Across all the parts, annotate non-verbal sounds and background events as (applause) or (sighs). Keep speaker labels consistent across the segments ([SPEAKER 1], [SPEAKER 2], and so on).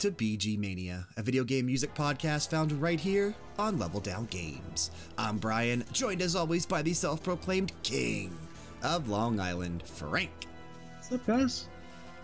[SPEAKER 1] to BG Mania, a video game music podcast found right here on Level Down Games. I'm Brian, joined as always by the self proclaimed king of Long Island, Frank.
[SPEAKER 2] What's up, guys?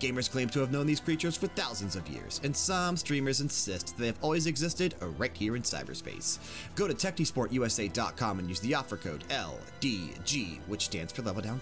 [SPEAKER 1] Gamers claim to have known these creatures for thousands of years, and some streamers insist they have always existed right here in cyberspace. Go to TechnisportUSA.com and use the offer code LDG, which stands for Level Down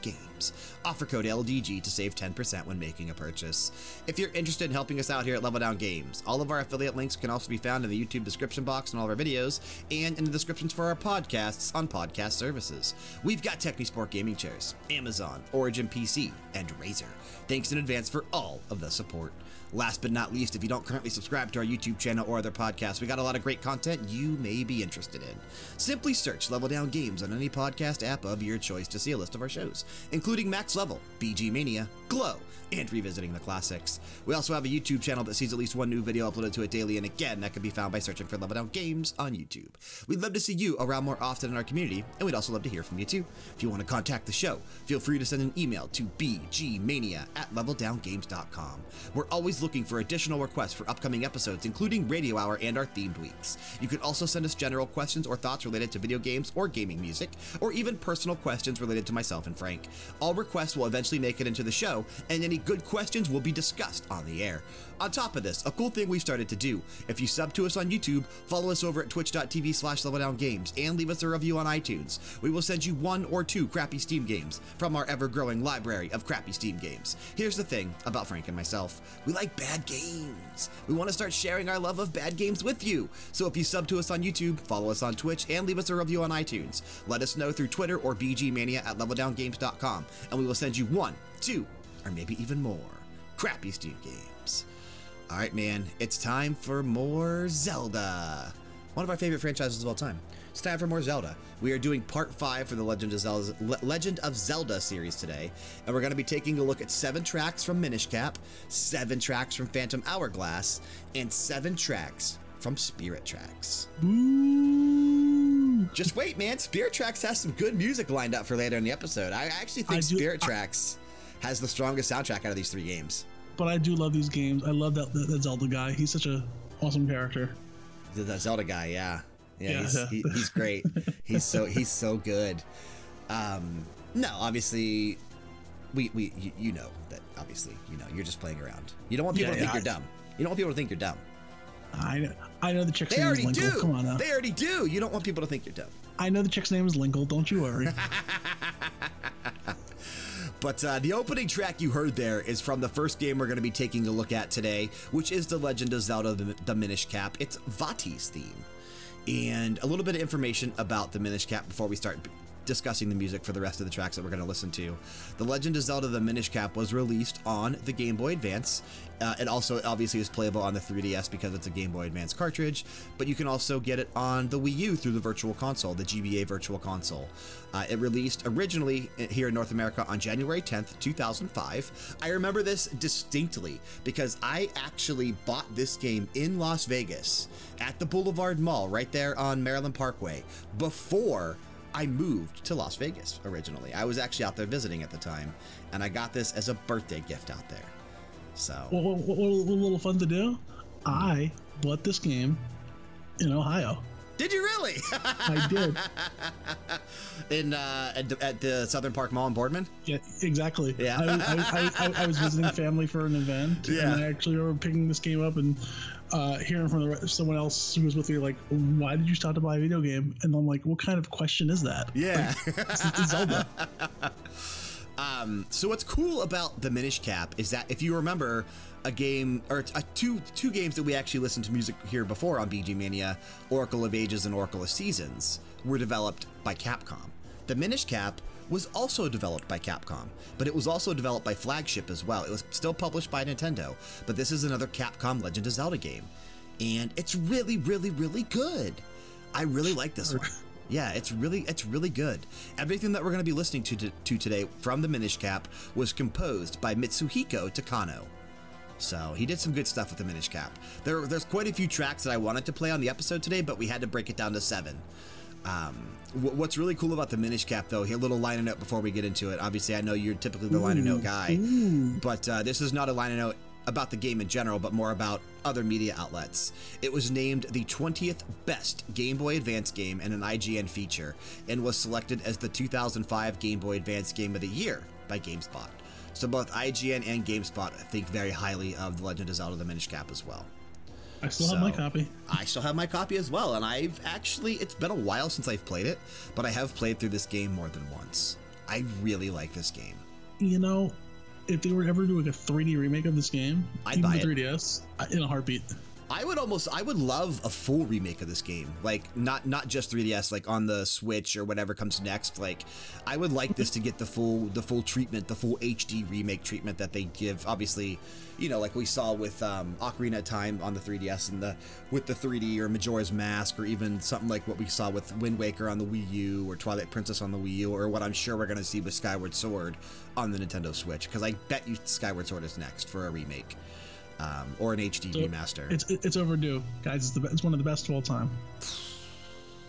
[SPEAKER 1] Offer code LDG to save 10% when making a purchase. If you're interested in helping us out here at Level Down Games, all of our affiliate links can also be found in the YouTube description box in all of our videos and in the descriptions for our podcasts on podcast services. We've got Technisport gaming chairs, Amazon, Origin PC, and Razer. Thanks in advance for all of the support. Last but not least, if you don't currently subscribe to our YouTube channel or other podcasts, we got a lot of great content you may be interested in. Simply search Level Down Games on any podcast app of your choice to see a list of our shows, including Max Level, BG Mania, Glow, and revisiting the classics. We also have a YouTube channel that sees at least one new video uploaded to it daily, and again, that can be found by searching for Level Down Games on YouTube. We'd love to see you around more often in our community, and we'd also love to hear from you too. If you want to contact the show, feel free to send an email to bgmania at leveldowngames.com. We're always looking for additional requests for upcoming episodes, including Radio Hour and our themed weeks. You can also send us general questions or thoughts related to video games or gaming music, or even personal questions related to myself and Frank. All requests will eventually make it into the show, and any good questions will be discussed on the air. On top of this, a cool thing we've started to do if you sub to us on YouTube, follow us over at twitch.tv slash leveldowngames, and leave us a review on iTunes. We will send you one or two crappy Steam games from our ever growing library of crappy Steam games. Here's the thing about Frank and myself we like bad games. We want to start sharing our love of bad games with you. So if you sub to us on YouTube, follow us on Twitch, and leave us a review on iTunes, let us know through Twitter or bgmania at leveldowngames.com, and we will send you one, two, or maybe even more crappy Steam games. All right, man, it's time for more Zelda. One of our favorite franchises of all time. It's time for more Zelda. We are doing part five for the Legend of Zelda, Legend of Zelda series today, and we're going to be taking a look at seven tracks from Minish Cap, seven tracks from Phantom Hourglass, and seven tracks from Spirit Tracks. Just wait, man. Spirit Tracks has some good music lined up for later in the episode. I actually think
[SPEAKER 2] I do-
[SPEAKER 1] Spirit Tracks has the strongest soundtrack out of these three games.
[SPEAKER 2] But I do love these games. I love that, that, that Zelda guy. He's such a awesome character.
[SPEAKER 1] The, the Zelda guy, yeah, yeah,
[SPEAKER 2] Yeah,
[SPEAKER 1] he's,
[SPEAKER 2] yeah.
[SPEAKER 1] He, he's great. (laughs) he's so he's so good. Um, no, obviously, we we you, you know that obviously you know you're just playing around. You don't want people
[SPEAKER 2] Yeah,
[SPEAKER 1] to think
[SPEAKER 2] yeah,
[SPEAKER 1] you're dumb. You don't want people to think you're dumb.
[SPEAKER 2] I know, I know the chick's
[SPEAKER 1] They
[SPEAKER 2] name is
[SPEAKER 1] already
[SPEAKER 2] Linkle.
[SPEAKER 1] do.
[SPEAKER 2] Come on now.
[SPEAKER 1] They already do. You don't want people to think you're dumb.
[SPEAKER 2] I know the chick's name is Linkle. Don't you worry. (laughs)
[SPEAKER 1] But uh, the opening track you heard there is from the first game we're going to be taking a look at today, which is The Legend of Zelda the, the Minish Cap. It's Vaati's theme. And a little bit of information about the Minish Cap before we start discussing the music for the rest of the tracks that we're going to listen to. The Legend of Zelda the Minish Cap was released on the Game Boy Advance. Uh, it also obviously is playable on the 3DS because it's a Game Boy Advance cartridge, but you can also get it on the Wii U through the Virtual Console, the GBA Virtual Console. Uh, it released originally here in North America on January 10th, 2005. I remember this distinctly because I actually bought this game in Las Vegas at the Boulevard Mall right there on Maryland Parkway before I moved to Las Vegas originally. I was actually out there visiting at the time, and I got this as a birthday gift out there. So,
[SPEAKER 2] what, what, what, what a little fun to do? I bought this game in Ohio.
[SPEAKER 1] did you really?
[SPEAKER 2] I did. (laughs)
[SPEAKER 1] in uh, at, the- at the Southern Park Mall in Boardman?
[SPEAKER 2] Yeah, exactly.
[SPEAKER 1] Yeah.
[SPEAKER 2] I, I, I, I was visiting (laughs) family for an event,
[SPEAKER 1] Yeah.
[SPEAKER 2] and I actually remember picking this game up and uh, hearing from the, someone else who was with me, like, "Why did you stop to buy a video game?" And I'm like, "What kind of question is that?"
[SPEAKER 1] Yeah.
[SPEAKER 2] It's, it's Zelda. (laughs)
[SPEAKER 1] Um, so what's cool about the Minish Cap is that if you remember a game or uh, two two games that we actually listened to music here before on BG Mania, Oracle of Ages and Oracle of Seasons, were developed by Capcom. The Minish Cap was also developed by Capcom, but it was also developed by Flagship as well. It was still published by Nintendo, but this is another Capcom Legend of Zelda game. and it's really, really, really good. I really like this one. Yeah, it's really it's really good. Everything that we're going to be listening to, to, to today from the Minish Cap was composed by Mitsuhiko Takano. So he did some good stuff with the Minish Cap. There, there's quite a few tracks that I wanted to play on the episode today, but we had to break it down to seven. Um, what's really cool about the Minish Cap, though, here, a little liner note before we get into it. Obviously, I know you're typically the liner note guy, but uh, this is not a liner note about the game in general, but more about other media outlets. It was named the 20th best Game Boy Advance game and an IGN feature, and was selected as the 2005 Game Boy Advance Game of the Year by GameSpot. So both IGN and GameSpot think very highly of The Legend of Zelda The Minish Cap as well.
[SPEAKER 2] I still have my copy.
[SPEAKER 1] I still have my copy as well, and I've actually, it's been a while since I've played it, but I have played through this game more than once. I really like this game.
[SPEAKER 2] You know, if they were ever doing a 3D remake of this game,
[SPEAKER 1] I'd
[SPEAKER 2] even
[SPEAKER 1] buy
[SPEAKER 2] the 3DS, I- in a heartbeat.
[SPEAKER 1] I would almost I would love a full remake of this game. Like not not just 3DS like on the Switch or whatever comes next. Like I would like this to get the full the full treatment, the full HD remake treatment that they give obviously, you know, like we saw with um Ocarina of Time on the 3DS and the with the 3D or Majora's Mask or even something like what we saw with Wind Waker on the Wii U or Twilight Princess on the Wii U or what I'm sure we're going to see with Skyward Sword on the Nintendo Switch because I bet you Skyward Sword is next for a remake. Um, or an HD
[SPEAKER 2] So,
[SPEAKER 1] remaster.
[SPEAKER 2] It's it's overdue, guys. It's the it's one of the best of all time.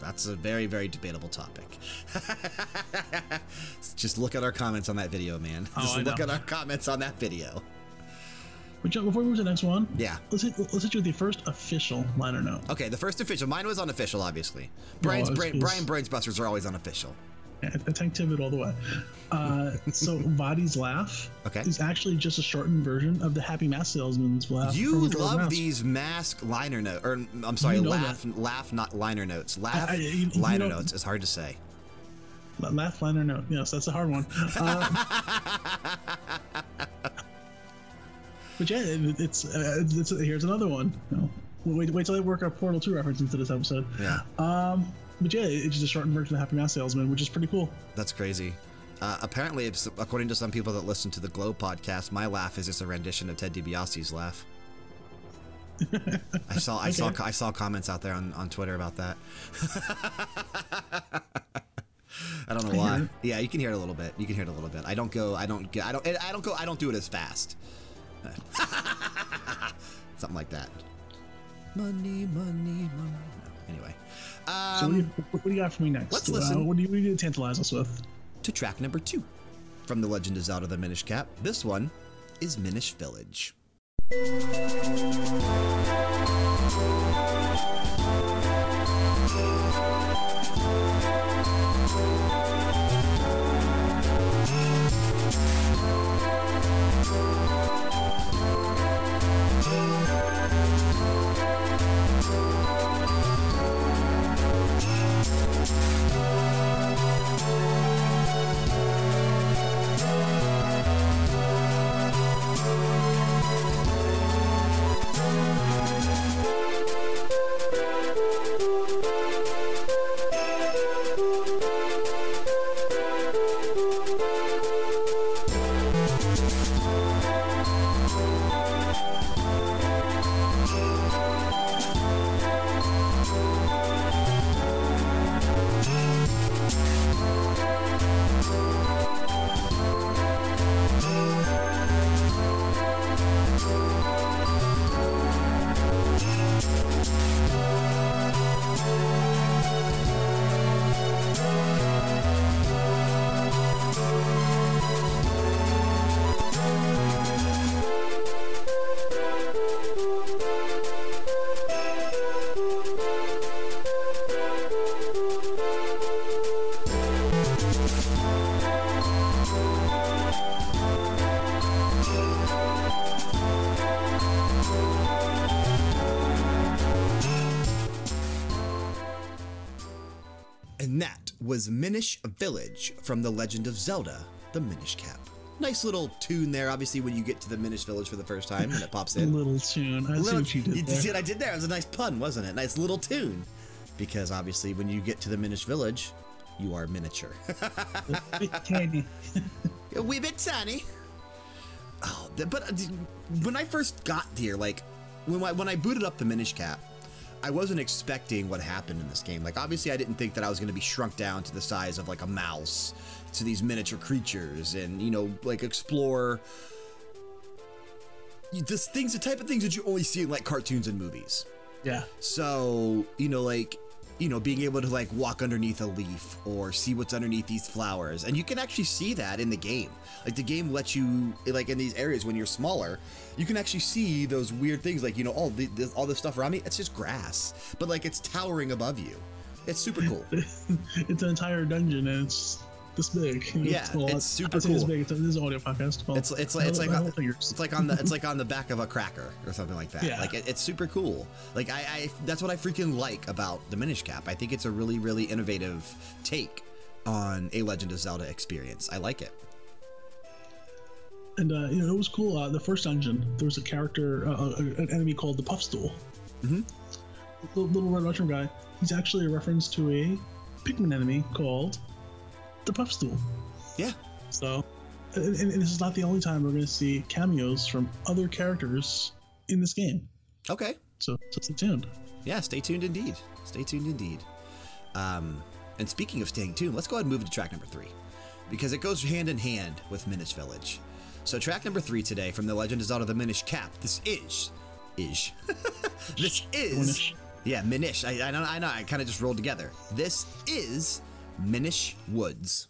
[SPEAKER 1] That's a very, very debatable topic. (laughs) Just look at our comments on that video, man.
[SPEAKER 2] Oh,
[SPEAKER 1] Just
[SPEAKER 2] I
[SPEAKER 1] look
[SPEAKER 2] know.
[SPEAKER 1] at our comments on that video.
[SPEAKER 2] But Joe, before we move to the next one,
[SPEAKER 1] Yeah.
[SPEAKER 2] let's hit, let's hit you with the first official liner note.
[SPEAKER 1] Okay, the first official. Mine was unofficial, obviously. Brian's,
[SPEAKER 2] it's-
[SPEAKER 1] Brian, Brian Brains Busters are always unofficial.
[SPEAKER 2] Yeah, a tank all the way. Uh, so (laughs) Vaati's laugh
[SPEAKER 1] Okay.
[SPEAKER 2] is actually just a shortened version of the Happy Mask Salesman's laugh.
[SPEAKER 1] You love
[SPEAKER 2] Mask.
[SPEAKER 1] these mask liner notes, or I'm sorry,
[SPEAKER 2] You know
[SPEAKER 1] laugh, laugh, not liner notes. Laugh,
[SPEAKER 2] I- you- you
[SPEAKER 1] liner
[SPEAKER 2] know-
[SPEAKER 1] notes It's hard to say.
[SPEAKER 2] La- Laugh liner note. Yes, that's a hard one. Uh, (laughs) but yeah, it, it's, uh, it's, here's another one. You know, wait, wait till I work our Portal 2 reference into this episode.
[SPEAKER 1] Yeah,
[SPEAKER 2] Um, but yeah, it's just a shortened version of Happy Mask Salesman, which is pretty cool.
[SPEAKER 1] that's crazy. Uh, apparently, it's, according to some people that listen to the Glow podcast, my laugh is just a rendition of Ted DiBiase's laugh. (laughs) I saw, I saw, I saw comments out there on, on Twitter about that. (laughs) I don't know why. Yeah, you can hear it a little bit. You can hear it a little bit. I don't go. I don't get. I don't. I don't go. I don't do it as fast. (laughs) Something like that. Money, money, money. No, anyway,
[SPEAKER 2] So
[SPEAKER 1] um,
[SPEAKER 2] what, do you, what do you got for me next?
[SPEAKER 1] let's
[SPEAKER 2] Uh,
[SPEAKER 1] listen.
[SPEAKER 2] what do you, do you tantalize us with?
[SPEAKER 1] to track number two from The Legend of Zelda: The Minish Cap. This one is Minish Village. Was Minish Village from The Legend of Zelda: The Minish Cap. Nice little tune there. Obviously, when you get to the Minish Village for the first time and it pops (laughs) in.
[SPEAKER 2] little tune. I see what you did there.
[SPEAKER 1] see what I did there? It was a nice pun, wasn't it? Nice little tune. Because obviously, when you get to the Minish Village, you are miniature. (laughs)
[SPEAKER 2] Bit tiny. (laughs)
[SPEAKER 1] a wee bit tiny. Oh, but uh, when I first got here, like, when I, when I booted up the Minish Cap, I wasn't expecting what happened in this game. Like, obviously, I didn't think that I was going to be shrunk down to the size of like a mouse to these miniature creatures and, you know, like explore this things, the type of things that you only see in like cartoons and movies.
[SPEAKER 2] Yeah.
[SPEAKER 1] So, you know, like, you know, being able to like walk underneath a leaf or see what's underneath these flowers. And you can actually see that in the game. Like, the game lets you, like, in these areas when you're smaller, you can actually see those weird things. Like, you know, all, the, this, all this stuff around me, it's just grass, but like it's towering above you. It's super cool. (laughs)
[SPEAKER 2] it's an entire dungeon and it's this big. (laughs)
[SPEAKER 1] Yeah,
[SPEAKER 2] well,
[SPEAKER 1] it's super
[SPEAKER 2] It's
[SPEAKER 1] cool.
[SPEAKER 2] big. It's, this is an audio podcast. Well,
[SPEAKER 1] It's it's like it's like on, it's like on the it's (laughs) like on the back of a cracker or something like that.
[SPEAKER 2] Yeah.
[SPEAKER 1] Like it, it's super cool. Like I, I that's what I freaking like about the Minish Cap. I think it's a really really innovative take on a Legend of Zelda experience. I like it.
[SPEAKER 2] And uh, you know, it was cool. Uh, the first dungeon, there was a character, uh, uh, an enemy called the Puffstool.
[SPEAKER 1] Mhm.
[SPEAKER 2] Little, little red mushroom guy. He's actually a reference to a Pikmin enemy called the Puffstool.
[SPEAKER 1] Yeah.
[SPEAKER 2] So, and, and this is not the only time we're going to see cameos from other characters in this game.
[SPEAKER 1] Okay.
[SPEAKER 2] So, so stay tuned.
[SPEAKER 1] Yeah. Stay tuned indeed. Stay tuned indeed. Um, and speaking of staying tuned, let's go ahead and move to track number three because it goes hand in hand with Minish Village. So track number three today from the Legend is Out of Zelda: The Minish Cap. This is, is, (laughs) this is.
[SPEAKER 2] Minish.
[SPEAKER 1] Yeah, Minish. I, I know. I know. I kind of just rolled together. This is Minish Woods.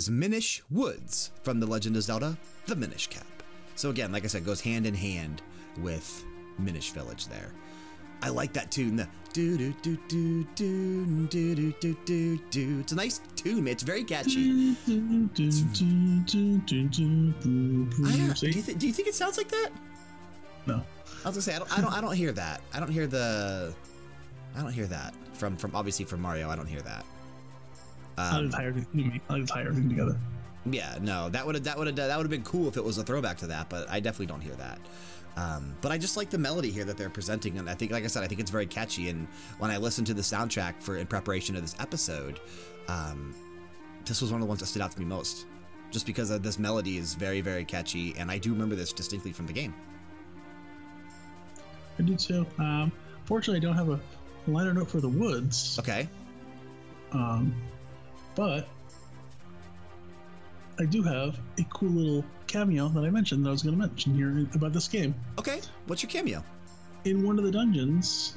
[SPEAKER 1] Was Minish Woods from The Legend of Zelda: The Minish Cap. So again, like I said, goes hand in hand with Minish Village there. I like that tune. The do do do do do do do do do do. It's a nice tune. It's very catchy. I don't, do, you th- do you think it sounds like that?
[SPEAKER 2] No.
[SPEAKER 1] I was gonna say I don't. I don't. I don't hear that. I don't hear the. I don't hear that from from obviously from Mario. I don't hear that.
[SPEAKER 2] I like to tie everything, I like to tie everything together.
[SPEAKER 1] Yeah, no, that would have that would have that would have been cool if it was a throwback to that, but I definitely don't hear that. Um, but I just like the melody here that they're presenting, and I think, like I said, I think it's very catchy. And when I listened to the soundtrack for in preparation of this episode, um, this was one of the ones that stood out to me most, just because of this melody is very, very catchy, and I do remember this distinctly from the game.
[SPEAKER 2] I do too. Um, fortunately, I don't have a liner note for the woods.
[SPEAKER 1] Okay,
[SPEAKER 2] Um, but I do have a cool little cameo that I mentioned that I was going to mention here about this game.
[SPEAKER 1] okay, what's your cameo?
[SPEAKER 2] In one of the dungeons,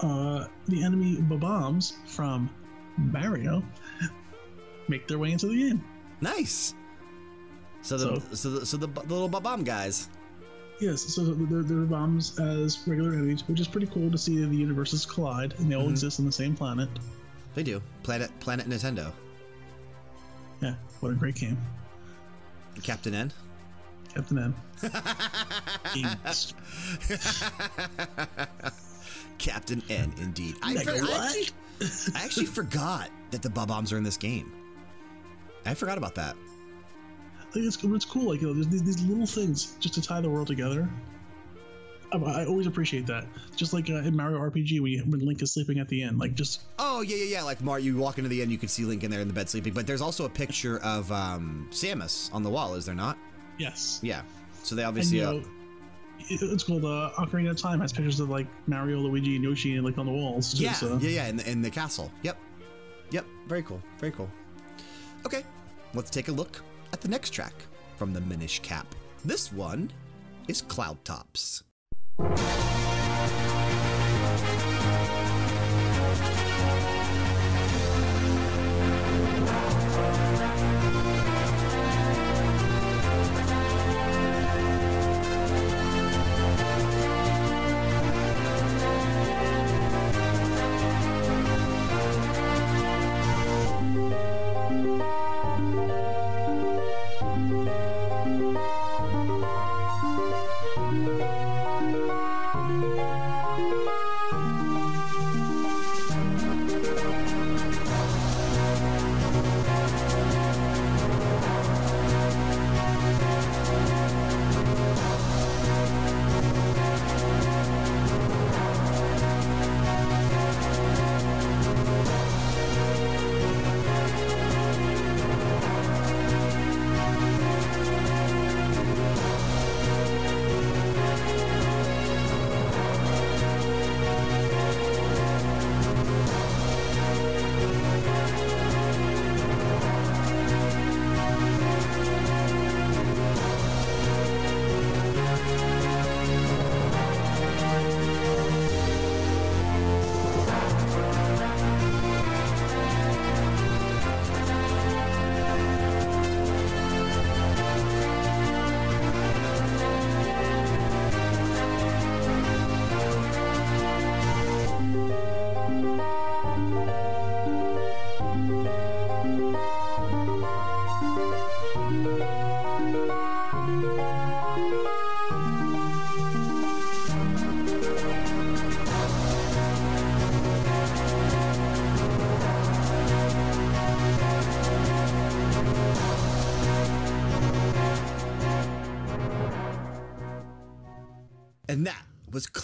[SPEAKER 2] uh, the enemy Bob-ombs from Mario (laughs) make their way into the game.
[SPEAKER 1] Nice. So the so, the, so the, the little bomb guys.
[SPEAKER 2] Yes, so they're, they're bombs as regular enemies, which is pretty cool to see the universes collide and they all
[SPEAKER 1] Mhm.
[SPEAKER 2] exist on the same planet.
[SPEAKER 1] They do. Planet Planet Nintendo.
[SPEAKER 2] Yeah, what a great game.
[SPEAKER 1] Captain N.
[SPEAKER 2] Captain N. (laughs)
[SPEAKER 1] Captain N, indeed. I, for- I actually, I actually forgot that the Bob-ombs are in this game. I forgot about that.
[SPEAKER 2] I think it's, it's cool. Like, you know, there's these, these little things just to tie the world together. I, I always appreciate that. Just like uh, in Mario RPG when, you, when Link is sleeping at the end. Like, just,
[SPEAKER 1] Oh yeah, yeah, yeah. Like Mar, you walk into the end, you can see Link in there in the bed sleeping. But there's also a picture of um, Samus on the wall, is there not?
[SPEAKER 2] yes.
[SPEAKER 1] Yeah. So they
[SPEAKER 2] And,
[SPEAKER 1] obviously.
[SPEAKER 2] you
[SPEAKER 1] uh,
[SPEAKER 2] know, it, it's called uh, Ocarina of Time has pictures of like Mario, Luigi, and Yoshi and like on the walls. Too,
[SPEAKER 1] yeah,
[SPEAKER 2] so.
[SPEAKER 1] yeah, yeah. In the, in the castle. Yep. Yep. Very cool. Very cool. Okay, let's take a look at the next track from the Minish Cap. This one is Cloud Tops. And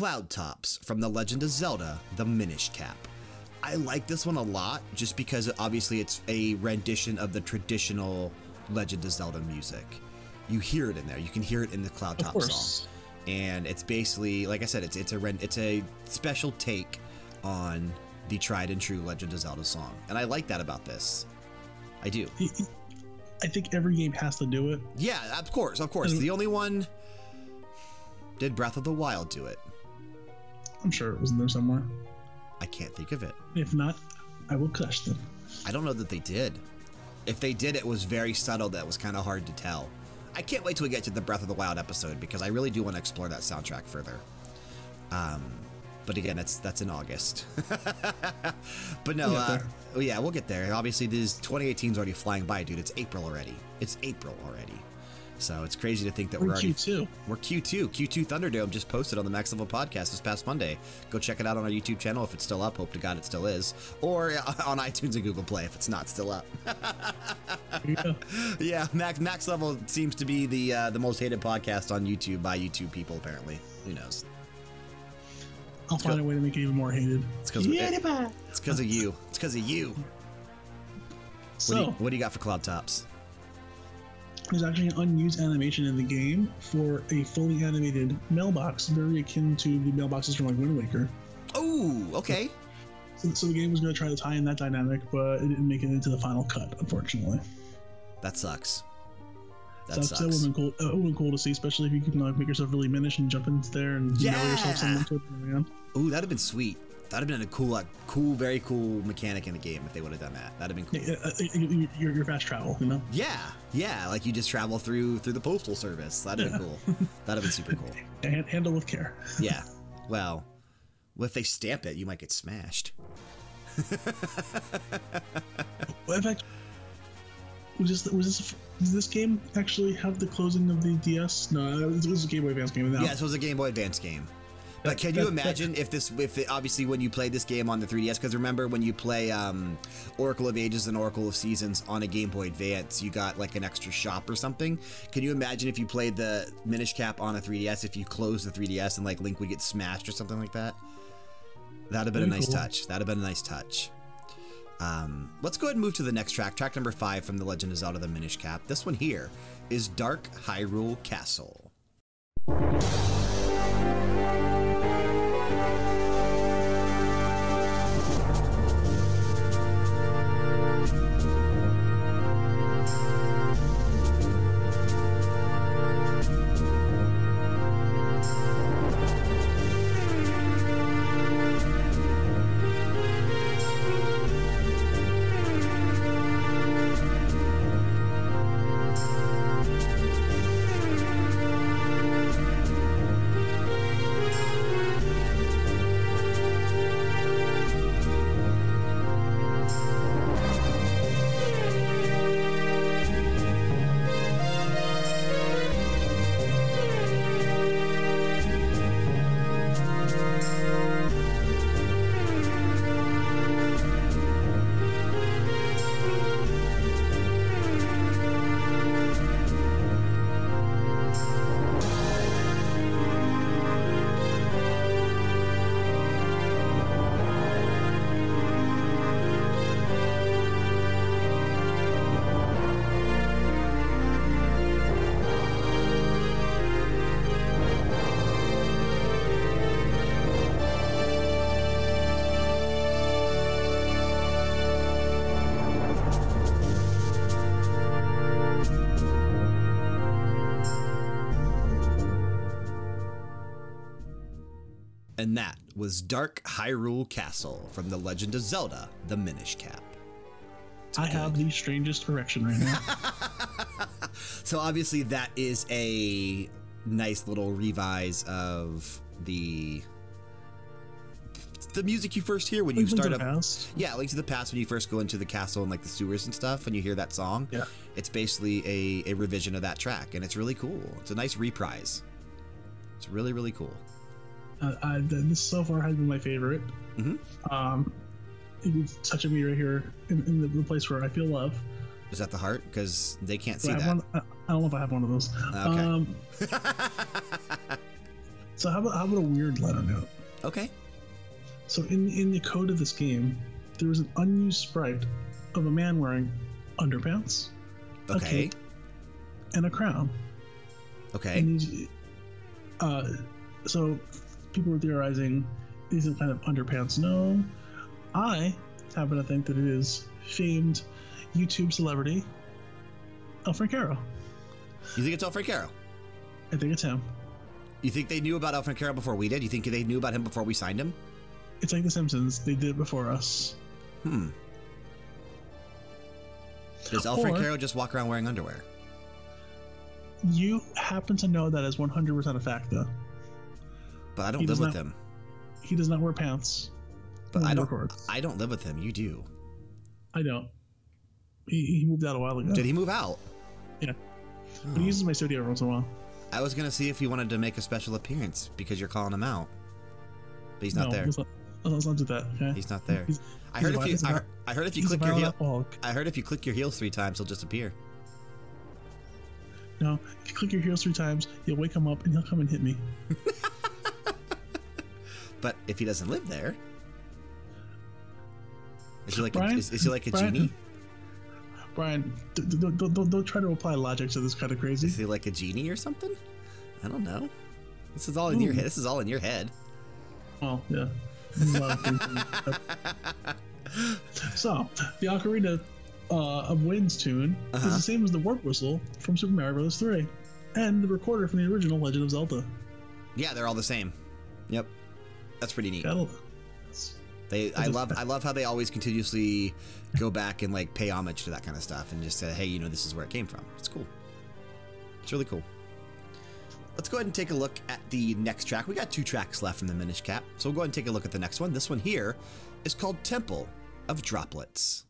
[SPEAKER 1] Cloud Tops from The Legend of Zelda The Minish Cap. I like this one a lot just because obviously it's a rendition of the traditional Legend of Zelda music. You hear it in there. You can hear it in the Cloud Top song. And it's basically, like I said, it's it's a it's a special take on the tried and true Legend of Zelda song, and I like that about this. I do. (laughs)
[SPEAKER 2] I think every game has to do it.
[SPEAKER 1] Yeah, of course, of course. The only one did Breath of the Wild do it.
[SPEAKER 2] I'm sure it was in there somewhere.
[SPEAKER 1] I can't think of it.
[SPEAKER 2] If not, I will crush them.
[SPEAKER 1] I don't know that they did. If they did, it was very subtle. That was kind of hard to tell. I can't wait till we get to the Breath of the Wild episode because I really do want to explore that soundtrack further. Um, but again, that's that's in August. (laughs) but no, uh, yeah, we'll get there. Obviously, this 2018 is already flying by, dude. It's April already. It's April already. So it's crazy to think that we're,
[SPEAKER 2] We're
[SPEAKER 1] already
[SPEAKER 2] Q2.
[SPEAKER 1] we're Q2. Q2 Thunderdome just posted on the Max Level podcast this past Monday. Go check it out on our YouTube channel if it's still up. Hope to God it still is. Or uh, (laughs) on iTunes and Google Play if it's not still up.
[SPEAKER 2] Yeah. (laughs)
[SPEAKER 1] yeah, Max Max Level seems to be the uh, the most hated podcast on YouTube by YouTube people. Apparently, who knows?
[SPEAKER 2] I'll find a way to make it even more hated.
[SPEAKER 1] It's 'cause-
[SPEAKER 2] yeah,
[SPEAKER 1] it-
[SPEAKER 2] it,
[SPEAKER 1] It's because of you. It's because of you. What,
[SPEAKER 2] So
[SPEAKER 1] do you. what do you got for Cloud Tops?
[SPEAKER 2] There's actually an unused animation in the game for a fully animated mailbox, very akin to the mailboxes from like Wind Waker.
[SPEAKER 1] Oh, okay.
[SPEAKER 2] So, so the game was going to try to tie in that dynamic, but it didn't make it into the final cut, unfortunately.
[SPEAKER 1] That sucks. That
[SPEAKER 2] that
[SPEAKER 1] sucks.
[SPEAKER 2] would have been cool. Uh, would been cool to see, especially if you could like make yourself really minish and jump into there and nail yourself
[SPEAKER 1] Yeah.
[SPEAKER 2] something to it. Man.
[SPEAKER 1] Ooh, that'd have been sweet. That'd have been a cool, like, cool, very cool mechanic in the game if they would have done that. That'd have been cool.
[SPEAKER 2] Yeah, uh, uh, Your, your fast travel, you know.
[SPEAKER 1] Yeah, yeah, like you just travel through through the postal service. That'd have been cool. That'd have been super cool. (laughs)
[SPEAKER 2] And handle with care. (laughs)
[SPEAKER 1] Yeah. Well, well, if they stamp it, you might get smashed.
[SPEAKER 2] Well, in fact, was this was this does this game actually have the closing of the DS? No, it was a Game Boy Advance game. Now.
[SPEAKER 1] Yeah, this was a Game Boy Advance game. But can you imagine if this, if it, obviously when you play this game on the 3DS, because remember when you play um, Oracle of Ages and Oracle of Seasons on a Game Boy Advance, you got like an extra shop or something. Can you imagine if you played the Minish Cap on a 3DS, if you closed the 3DS and like Link would get smashed or something like that? That'd have been a nice
[SPEAKER 2] cool.
[SPEAKER 1] touch. That'd have been a nice touch. Um, let's go ahead and move to the next track, track number five from The Legend of Zelda: The Minish Cap. This one here is Dark Hyrule Castle. Was Dark Hyrule Castle from The Legend of Zelda: The Minish Cap.
[SPEAKER 2] I have the strangest erection right now. (laughs)
[SPEAKER 1] So obviously that is a nice little revise of the the music you first hear when you
[SPEAKER 2] Link
[SPEAKER 1] start
[SPEAKER 2] the
[SPEAKER 1] up.
[SPEAKER 2] Past.
[SPEAKER 1] Yeah, Link to the Past when you first go into the castle and like the sewers and stuff, and you hear that song.
[SPEAKER 2] Yeah.
[SPEAKER 1] It's basically a, a revision of that track, and it's really cool. It's a nice reprise. It's really really cool.
[SPEAKER 2] Uh, I, this so far has been my favorite.
[SPEAKER 1] Mhm.
[SPEAKER 2] Um, it's touching me right here in, in the, the place where I feel love.
[SPEAKER 1] Is that the heart? Because they can't see
[SPEAKER 2] I,
[SPEAKER 1] that.
[SPEAKER 2] one, I, I don't know if I have one of those.
[SPEAKER 1] Okay.
[SPEAKER 2] Um, (laughs) so how about how about a weird letter note?
[SPEAKER 1] okay.
[SPEAKER 2] So in in the code of this game, there is an unused sprite of a man wearing underpants, a
[SPEAKER 1] Okay.
[SPEAKER 2] cape, and a crown.
[SPEAKER 1] Okay.
[SPEAKER 2] And he's, uh, so people were theorizing these are kind of underpants. No, I happen to think that it is famed YouTube celebrity Alfred Caro.
[SPEAKER 1] You think it's Alfred Caro?
[SPEAKER 2] I think it's him.
[SPEAKER 1] You think they knew about Alfred Caro before we did? You think they knew about him before we signed him?
[SPEAKER 2] It's like The Simpsons. They did it before us.
[SPEAKER 1] Hmm. Does Alfred
[SPEAKER 2] Or-
[SPEAKER 1] Caro just walk around wearing underwear?
[SPEAKER 2] You happen to know that is 100% a fact, though.
[SPEAKER 1] But I don't live with
[SPEAKER 2] not-
[SPEAKER 1] him.
[SPEAKER 2] He does not wear pants.
[SPEAKER 1] But I don't.
[SPEAKER 2] records.
[SPEAKER 1] I don't live with him. You do.
[SPEAKER 2] I don't. He, he moved out a while ago.
[SPEAKER 1] Did he move out?
[SPEAKER 2] Yeah.
[SPEAKER 1] Oh.
[SPEAKER 2] But he uses my studio every once in a while.
[SPEAKER 1] I was gonna see if he wanted to make a special appearance because you're calling him out, but he's not
[SPEAKER 2] no,
[SPEAKER 1] there.
[SPEAKER 2] Let's not, let's not do that. Okay.
[SPEAKER 1] He's not there.
[SPEAKER 2] He's-
[SPEAKER 1] I
[SPEAKER 2] he's
[SPEAKER 1] heard
[SPEAKER 2] a
[SPEAKER 1] if
[SPEAKER 2] vi-
[SPEAKER 1] you.
[SPEAKER 2] he's a
[SPEAKER 1] I I heard if you click your heel. I heard if you click your heels three times, he'll just appear.
[SPEAKER 2] No, if you click your heels three times, you'll wake him up and he'll come and hit me. (laughs)
[SPEAKER 1] But if he doesn't live there, is he like a, is, is he like a
[SPEAKER 2] Brian?
[SPEAKER 1] genie?
[SPEAKER 2] Brian, don't, don't, don't try to apply logic to this kind of crazy.
[SPEAKER 1] Is he like a genie or something? I don't know. This is all in your head. This is all in your head.
[SPEAKER 2] Well, yeah. There's a lot of things in- so, the Ocarina uh, of Winds tune
[SPEAKER 1] Uh-huh.
[SPEAKER 2] is the same as the warp whistle from Super Mario Bros. 3 and the recorder from the original Legend of Zelda.
[SPEAKER 1] Yeah, they're all the same. Yep, that's pretty neat.
[SPEAKER 2] Gotta,
[SPEAKER 1] They, I
[SPEAKER 2] just-
[SPEAKER 1] love, I love how they always continuously go back and like pay homage to that kind of stuff and just say, hey, you know, this is where it came from. It's cool. It's really cool. Let's go ahead and take a look at the next track. We got two tracks left from the Minish Cap, so we'll go ahead and take a look at the next one. This one here is called Temple of Droplets.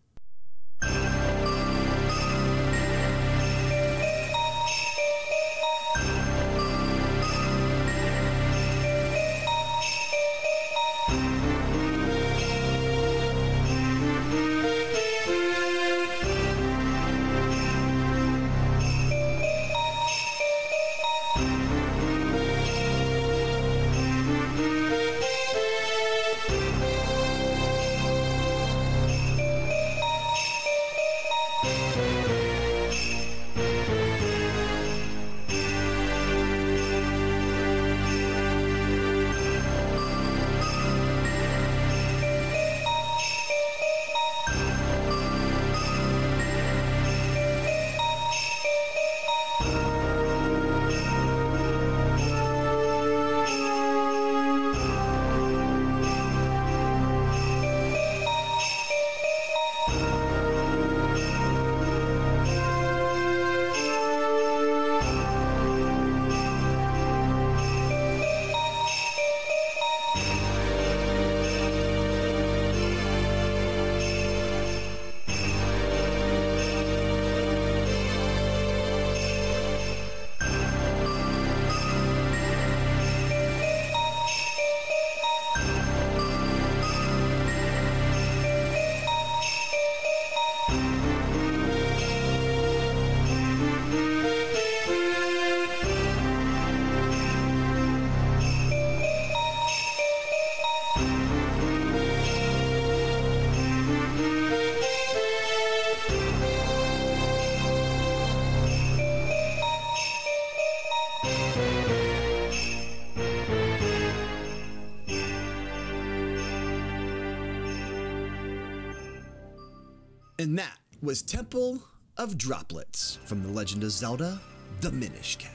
[SPEAKER 1] Was Temple of Droplets from The Legend of Zelda The Minish Cap.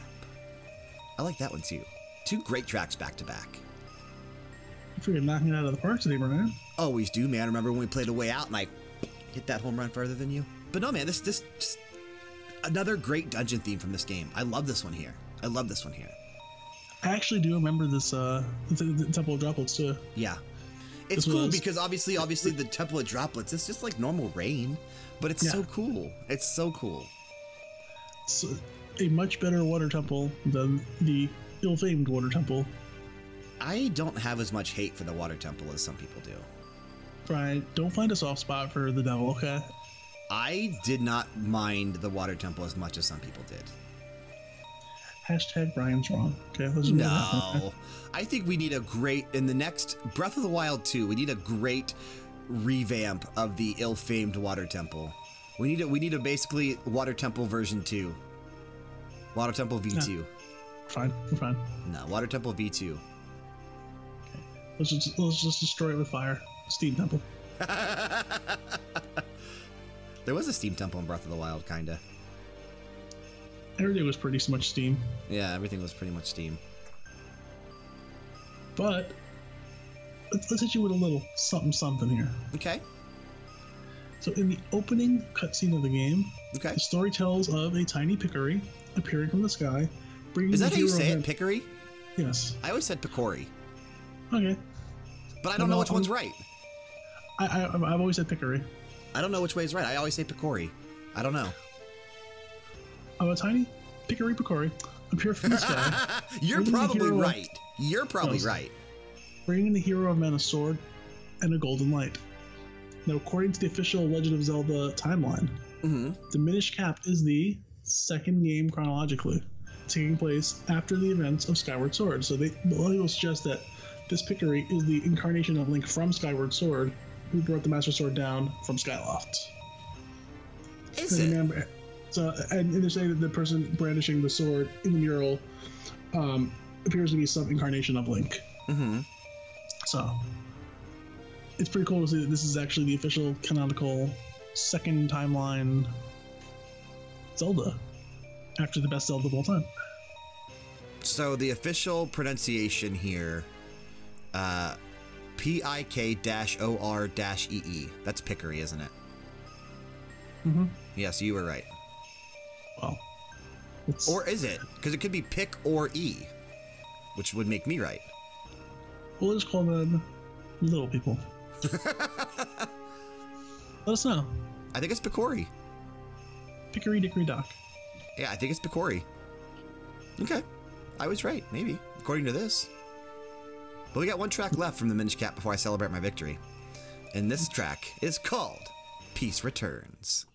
[SPEAKER 1] I like that one too. Two great tracks back to back.
[SPEAKER 2] You freaking knocking it out of the park today, man.
[SPEAKER 1] Always do, man. Remember when we played a way out and I hit that home run further than you? But no, man, this this just another great dungeon theme from this game. I love this one here. I love this one here.
[SPEAKER 2] I actually do remember this uh the, the Temple of Droplets too.
[SPEAKER 1] Yeah. It's
[SPEAKER 2] This
[SPEAKER 1] cool because obviously, obviously, the Temple of Droplets, it's just like normal rain, but it's
[SPEAKER 2] Yeah.
[SPEAKER 1] so cool. It's so cool.
[SPEAKER 2] It's a much better water temple than the ill-famed water temple.
[SPEAKER 1] I don't have as much hate for the Water Temple as some people do.
[SPEAKER 2] Brian, don't find a soft spot for the devil, okay?
[SPEAKER 1] I did not mind the Water Temple as much as some people did.
[SPEAKER 2] Hashtag Brian's wrong. Okay, let's move on.
[SPEAKER 1] No. I think we need a great, in the next Breath of the Wild 2, we need a great revamp of the ill famed Water Temple. We need a, we need a basically Water Temple version 2. Water Temple V2.
[SPEAKER 2] Fine, we're fine.
[SPEAKER 1] No, Water Temple V2.
[SPEAKER 2] Let's just let's just destroy it with fire. Steam temple. (laughs)
[SPEAKER 1] There was a Steam Temple in Breath of the Wild, kinda.
[SPEAKER 2] Everything was pretty much steam,
[SPEAKER 1] Yeah, everything was pretty much Steam.
[SPEAKER 2] but let's, let's hit you with a little something something here.
[SPEAKER 1] Okay.
[SPEAKER 2] So in the opening cutscene of the game,
[SPEAKER 1] Okay.
[SPEAKER 2] the story tells of a tiny pickery appearing from the sky, bringing
[SPEAKER 1] Is that how you say it? Pickery?
[SPEAKER 2] Yes.
[SPEAKER 1] I always said Picori,
[SPEAKER 2] Okay.
[SPEAKER 1] but I don't
[SPEAKER 2] No,
[SPEAKER 1] know which
[SPEAKER 2] I'm-
[SPEAKER 1] one's right.
[SPEAKER 2] I, I I've always said pickery.
[SPEAKER 1] I don't know which way is right. I always say Picori. I don't know.
[SPEAKER 2] Of a tiny pickery pickery appear from the sky, (laughs)
[SPEAKER 1] You're probably right. You're probably
[SPEAKER 2] No,
[SPEAKER 1] right.
[SPEAKER 2] Bringing the hero of men a sword and a golden light. Now, according to the official Legend of Zelda timeline,
[SPEAKER 1] hmm
[SPEAKER 2] the Minish Cap is the second game chronologically, taking place after the events of Skyward Sword. So they lot suggest that this Pickery is the incarnation of Link from Skyward Sword, who brought the Master Sword down from Skyloft.
[SPEAKER 1] Is
[SPEAKER 2] And
[SPEAKER 1] it?
[SPEAKER 2] remember- So, and, and they're saying that the person brandishing the sword in the mural um, appears to be some incarnation of Link.
[SPEAKER 1] hmm
[SPEAKER 2] So, it's pretty cool to see that this is actually the official canonical second timeline Zelda after the best Zelda of all time.
[SPEAKER 1] So the official pronunciation here, uh, P I K dash O R dash E E. That's Pickery, isn't it?
[SPEAKER 2] Mm-hmm.
[SPEAKER 1] Yes, you were right.
[SPEAKER 2] Well,
[SPEAKER 1] Or is it? Because it could be Pick or E, which would make me right.
[SPEAKER 2] We'll just call them little people. (laughs) Let us know.
[SPEAKER 1] I think it's Picori.
[SPEAKER 2] Pickery dickory dock.
[SPEAKER 1] Yeah, I think it's Picori. Okay. I was right, maybe, according to this. But we got one track left from the Minish Cap before I celebrate my victory. And this track is called Peace Returns.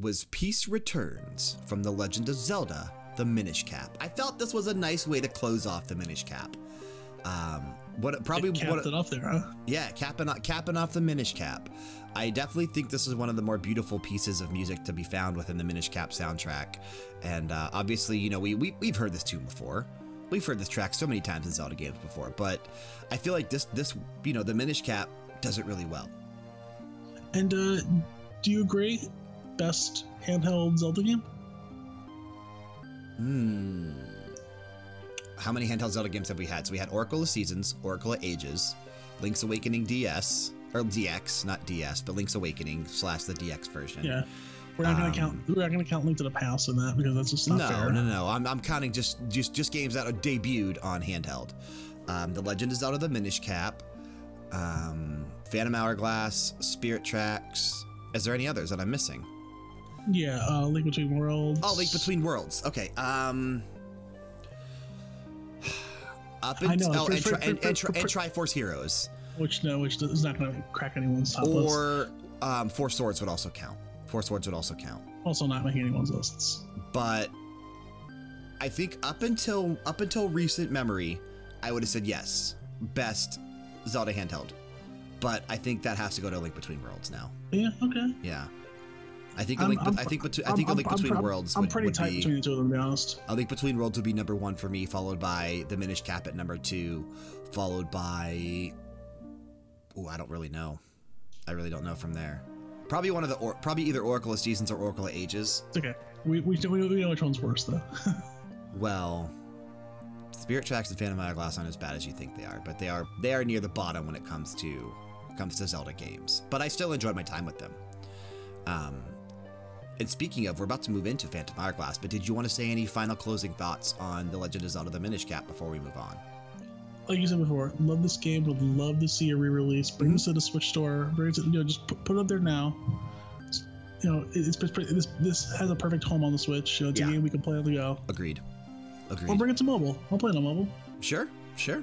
[SPEAKER 1] Was Peace Returns from The Legend of Zelda The Minish Cap. I felt this was a nice way to close off the Minish Cap. Um, what probably
[SPEAKER 2] It capped
[SPEAKER 1] what
[SPEAKER 2] it off there, huh?
[SPEAKER 1] yeah, capping off, capping off the Minish Cap. I definitely think this is one of the more beautiful pieces of music to be found within the Minish Cap soundtrack. And uh, obviously, you know, we, we, we've heard this tune before. We've heard this track so many times in Zelda games before, but I feel like this, this you know, the Minish Cap does it really well.
[SPEAKER 2] And uh, do you agree? Best handheld Zelda game?
[SPEAKER 1] Hmm. How many handheld Zelda games have we had? So we had Oracle of Seasons, Oracle of Ages, Link's Awakening DS, or DX, not DS, but Link's Awakening slash the DX version.
[SPEAKER 2] Yeah. We're not gonna
[SPEAKER 1] Um,
[SPEAKER 2] count. We're not gonna count Link to the Past in that because that's just not
[SPEAKER 1] no,
[SPEAKER 2] fair.
[SPEAKER 1] no, no. I'm, I'm counting just, just just games that are debuted on handheld. Um, the Legend is out of the Minish Cap, um, Phantom Hourglass, Spirit Tracks. Is there any others that I'm missing?
[SPEAKER 2] Yeah, uh, Link Between Worlds.
[SPEAKER 1] Oh, Link Between Worlds. Okay. Um. (sighs) Up
[SPEAKER 2] I
[SPEAKER 1] and,
[SPEAKER 2] know,
[SPEAKER 1] oh,
[SPEAKER 2] for-
[SPEAKER 1] and,
[SPEAKER 2] for-
[SPEAKER 1] tri- and, and, tri- and Triforce Heroes,
[SPEAKER 2] Which no, which is not gonna crack anyone's top list.
[SPEAKER 1] or um, Four Swords would also count. Four Swords would also count.
[SPEAKER 2] Also not making anyone's lists.
[SPEAKER 1] but I think up until up until recent memory, I would have said yes, best Zelda handheld. But I think that has to go to Link Between Worlds now.
[SPEAKER 2] Yeah. Okay.
[SPEAKER 1] Yeah, I think
[SPEAKER 2] I'm-
[SPEAKER 1] Link,
[SPEAKER 2] I'm-
[SPEAKER 1] I think between I think
[SPEAKER 2] I'm-
[SPEAKER 1] Link
[SPEAKER 2] I'm-
[SPEAKER 1] Between
[SPEAKER 2] I'm-
[SPEAKER 1] Worlds
[SPEAKER 2] I'm
[SPEAKER 1] would,
[SPEAKER 2] pretty
[SPEAKER 1] would
[SPEAKER 2] tight
[SPEAKER 1] be
[SPEAKER 2] between the two of them, to be honest.
[SPEAKER 1] a Link Between Worlds would be number one for me, followed by the Minish Cap at number two, followed by. Oh, I don't really know. I really don't know from there. Probably one of the or, probably either Oracle of Seasons or Oracle of Ages.
[SPEAKER 2] It's okay. We, we, we, we know which one's worse though. (laughs)
[SPEAKER 1] Well, Spirit Tracks and Phantom Hourglass aren't as bad as you think they are, but they are they are near the bottom when it comes to comes to Zelda games. But I still enjoyed my time with them. Um, and speaking of, we're about to move into Phantom Hourglass, but did you want to say any final closing thoughts on The Legend of Zelda: The Minish Cap before we move on?
[SPEAKER 2] like you said before, love this game. Would love to see a re-release. Bring
[SPEAKER 1] Mm-hmm.
[SPEAKER 2] this to the Switch store. Bring it to, you know, just put, put it up there now. You know, it's, it's this this has a perfect home on the Switch. You know, it's
[SPEAKER 1] Yeah.
[SPEAKER 2] a game we can play on the go.
[SPEAKER 1] Agreed. Agreed.
[SPEAKER 2] Or bring it to mobile. I'll play it on mobile.
[SPEAKER 1] Sure, sure.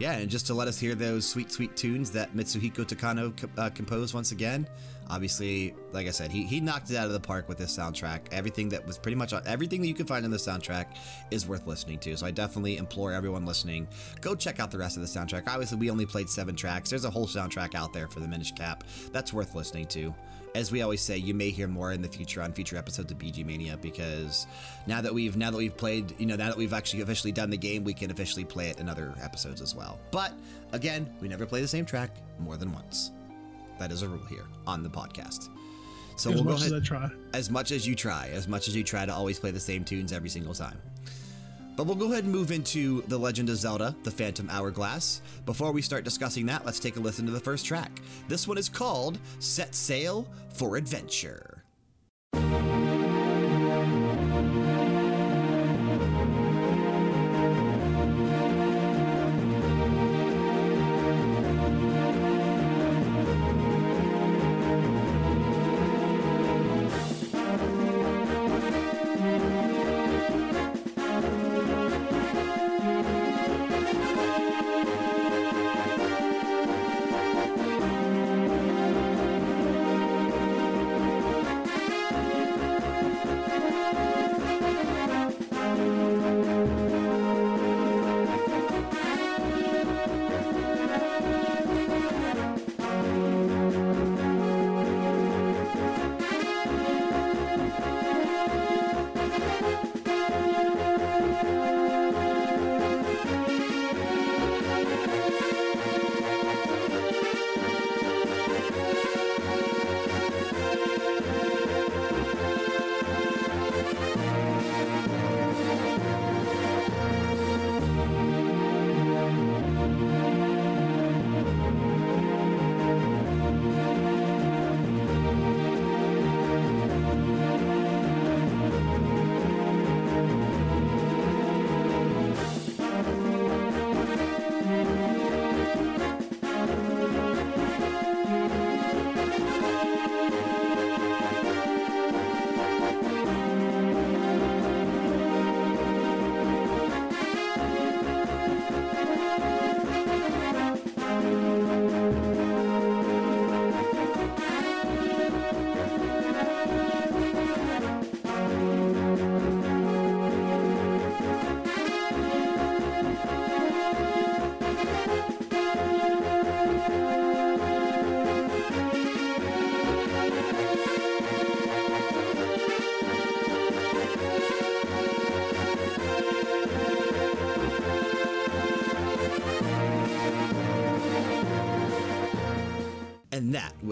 [SPEAKER 1] Yeah, and just to let us hear those sweet, sweet tunes that Mitsuhiko Takano co- uh, composed once again. Obviously, like I said, he, he knocked it out of the park with this soundtrack. Everything that was pretty much on, everything that you can find in the soundtrack is worth listening to. So I definitely implore everyone listening, go check out the rest of the soundtrack. Obviously, we only played seven tracks. There's a whole soundtrack out there for the Minish Cap that's worth listening to. As we always say, you may hear more in the future on future episodes of BG Mania because now that we've now that we've played, you know, now that we've actually officially done the game, we can officially play it in other episodes as well. But again, we never play the same track more than once. That is a rule here on the podcast. So
[SPEAKER 2] as
[SPEAKER 1] we'll go
[SPEAKER 2] much
[SPEAKER 1] ahead
[SPEAKER 2] as I try.
[SPEAKER 1] as much as you try, as much as you try to always play the same tunes every single time. But we'll go ahead and move into The Legend of Zelda The Phantom Hourglass. Before we start discussing that, let's take a listen to the first track. This one is called Set Sail for Adventure.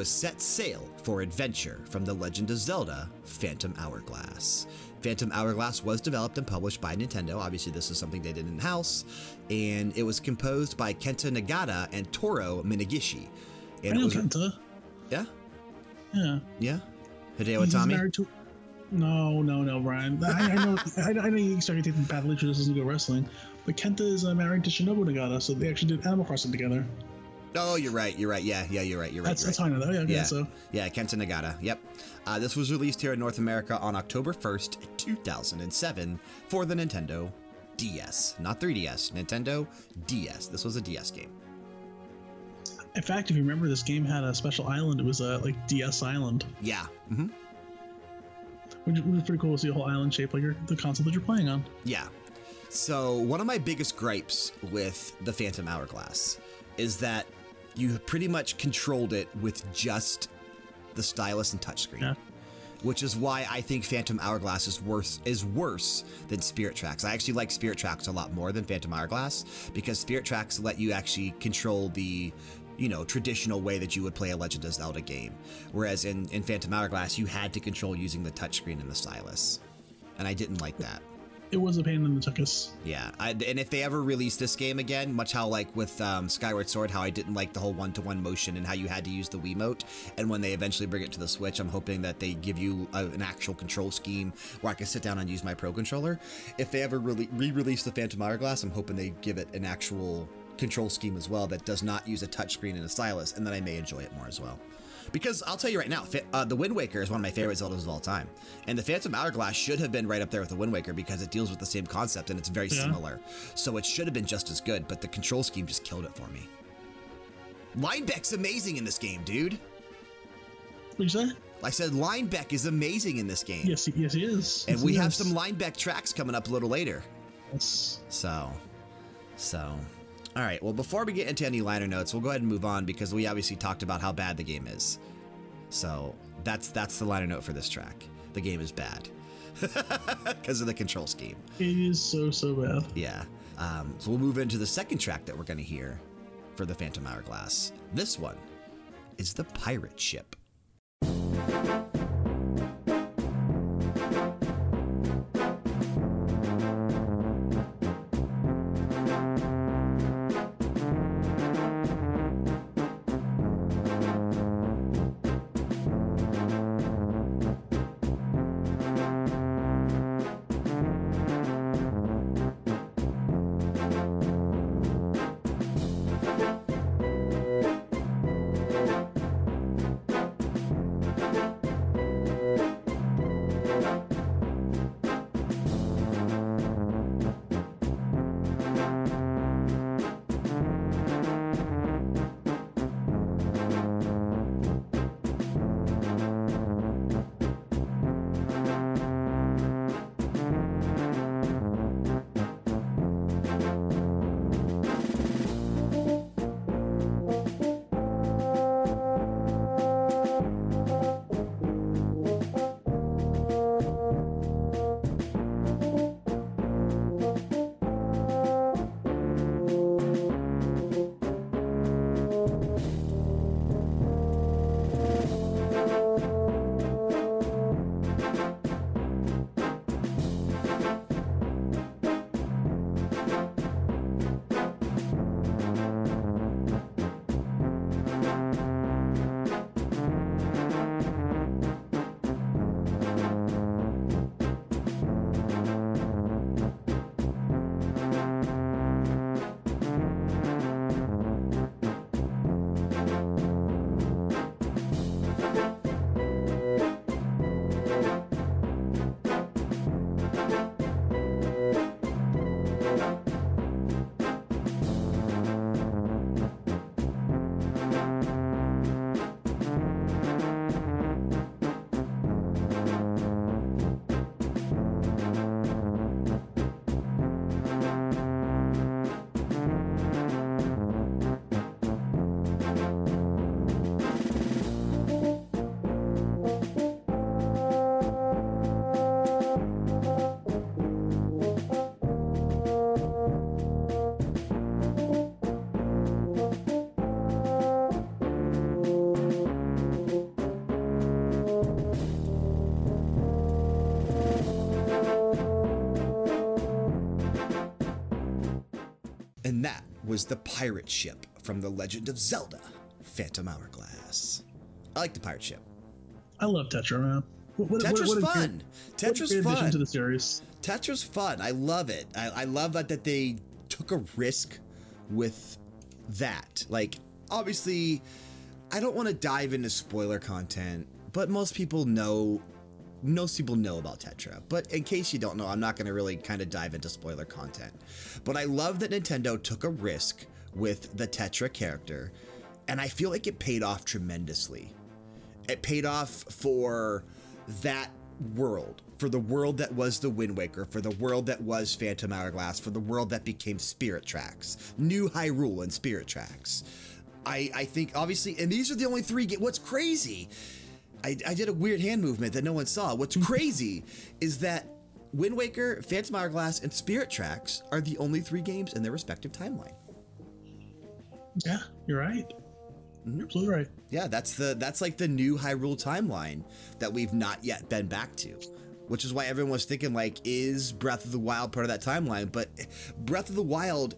[SPEAKER 1] Was Set Sail for Adventure from The Legend of Zelda Phantom Hourglass. Phantom Hourglass was developed and published by Nintendo. Obviously, this is something they did in house. And it was composed by Kenta Nagata and Toru Minegishi. And
[SPEAKER 2] I know
[SPEAKER 1] was,
[SPEAKER 2] Kenta.
[SPEAKER 1] Yeah?
[SPEAKER 2] Yeah.
[SPEAKER 1] Yeah? Hideo
[SPEAKER 2] He's
[SPEAKER 1] Itami?
[SPEAKER 2] to. No, no, no, Brian. I, I know. I, I know you started taking path leisure doesn't go wrestling, but Kenta is uh, married to Shinobu Nagata, so they actually did Animal Crossing together.
[SPEAKER 1] Oh, you're right. You're right. Yeah, yeah, you're right. You're right.
[SPEAKER 2] That's
[SPEAKER 1] you're right.
[SPEAKER 2] I know. Yeah, okay,
[SPEAKER 1] Yeah.
[SPEAKER 2] so
[SPEAKER 1] Yeah, Kenta Nagata. Yep. Uh, this was released here in North America on October 1st, 2007 for the Nintendo DS. Not 3DS, Nintendo DS. This was a DS game.
[SPEAKER 2] in fact, if you remember, this game had a special island. It was uh, like DS Island,
[SPEAKER 1] Yeah. Mm -hmm.
[SPEAKER 2] which, which was pretty cool to see a whole island shaped like your, the console that you're playing on.
[SPEAKER 1] Yeah. So, one of my biggest gripes with the Phantom Hourglass is that you pretty much controlled it with just the stylus and touchscreen.
[SPEAKER 2] Yeah.
[SPEAKER 1] Which is why I think Phantom Hourglass is worse is worse than Spirit Tracks. I actually like Spirit Tracks a lot more than Phantom Hourglass because Spirit Tracks let you actually control the you know, traditional way that you would play a Legend of Zelda game. Whereas in, in Phantom Hourglass, you had to control using the touchscreen and the stylus. And I didn't like that.
[SPEAKER 2] It was a pain in the tuchus.
[SPEAKER 1] Yeah, I, and if they ever release this game again, much how like with um, Skyward Sword, how I didn't like the whole one-to-one motion and how you had to use the Wiimote, and when they eventually bring it to the Switch, I'm hoping that they give you a, an actual control scheme where I can sit down and use my Pro Controller. If they ever re-release the Phantom Hourglass, I'm hoping they give it an actual control scheme as well that does not use a touchscreen and a stylus, and then I may enjoy it more as well. Because I'll tell you right now, uh, The Wind Waker is one of my favorite Zeldas of all time. And the Phantom Hourglass should have been right up there with The Wind Waker because it deals with the same concept and it's very
[SPEAKER 2] Yeah.
[SPEAKER 1] similar. So it should have been just as good, but the control scheme just killed it for me. Linebeck's amazing in this game, dude.
[SPEAKER 2] What'd you say?
[SPEAKER 1] I said Linebeck is amazing in this game.
[SPEAKER 2] Yes, he, yes, he is.
[SPEAKER 1] And
[SPEAKER 2] Yes,
[SPEAKER 1] we have
[SPEAKER 2] is.
[SPEAKER 1] some Linebeck tracks coming up a little later.
[SPEAKER 2] Yes.
[SPEAKER 1] So, so. All right, well, before we get into any liner notes, we'll go ahead and move on because we obviously talked about how bad the game is. So, that's that's the liner note for this track. The game is bad (laughs) because of the control scheme.
[SPEAKER 2] It is so so bad.
[SPEAKER 1] Yeah. Um, so, we'll move into the second track that we're going to hear for the Phantom Hourglass. This one is The Pirate Ship. Was the pirate ship from The Legend of Zelda Phantom Hourglass. I like the pirate ship.
[SPEAKER 2] I love Tetra, man. What, what,
[SPEAKER 1] Tetra's
[SPEAKER 2] what, what
[SPEAKER 1] fun.
[SPEAKER 2] Great,
[SPEAKER 1] Tetra's
[SPEAKER 2] what
[SPEAKER 1] fun.
[SPEAKER 2] to the series.
[SPEAKER 1] Tetra's fun. I love it. I, I love that, that they took a risk with that. Like, obviously, I don't want to dive into spoiler content, but most people know. Most people know about Tetra, but in case you don't know, I'm not going to really kind of dive into spoiler content. But I love that Nintendo took a risk with the Tetra character, and I feel like it paid off tremendously. It paid off for that world, for the world that was the Wind Waker, for the world that was Phantom Hourglass, for the world that became Spirit Tracks, New Hyrule and Spirit Tracks. I, I think, obviously, and these are the only three. What's crazy, I, I did a weird hand movement that no one saw. What's mm-hmm. crazy is that Wind Waker, Phantom Hourglass, and Spirit Tracks are the only three games in their respective timeline.
[SPEAKER 2] Yeah, you're right. Mm-hmm. You're absolutely right.
[SPEAKER 1] Yeah, that's the that's like the new Hyrule timeline that we've not yet been back to. Which is why everyone was thinking like is Breath of the Wild part of that timeline, but Breath of the Wild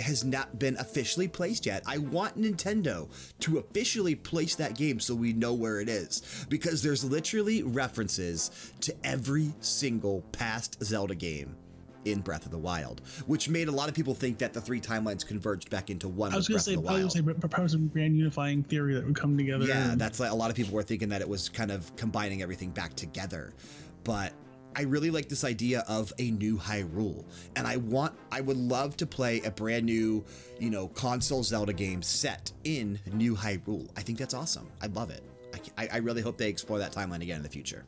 [SPEAKER 1] has not been officially placed yet. I want Nintendo to officially place that game so we know where it is because there's literally references to every single past Zelda game in Breath of the Wild, which made a lot of people think that the three timelines converged back into one.
[SPEAKER 2] I was
[SPEAKER 1] going to
[SPEAKER 2] say, going say, propose a grand unifying theory that would come together.
[SPEAKER 1] Yeah,
[SPEAKER 2] and-
[SPEAKER 1] that's like a lot of people were thinking that it was kind of combining everything back together. But I really like this idea of a new Hyrule. And I want, I would love to play a brand new, you know, console Zelda game set in New Hyrule. I think that's awesome. I love it. I, I really hope they explore that timeline again in the future.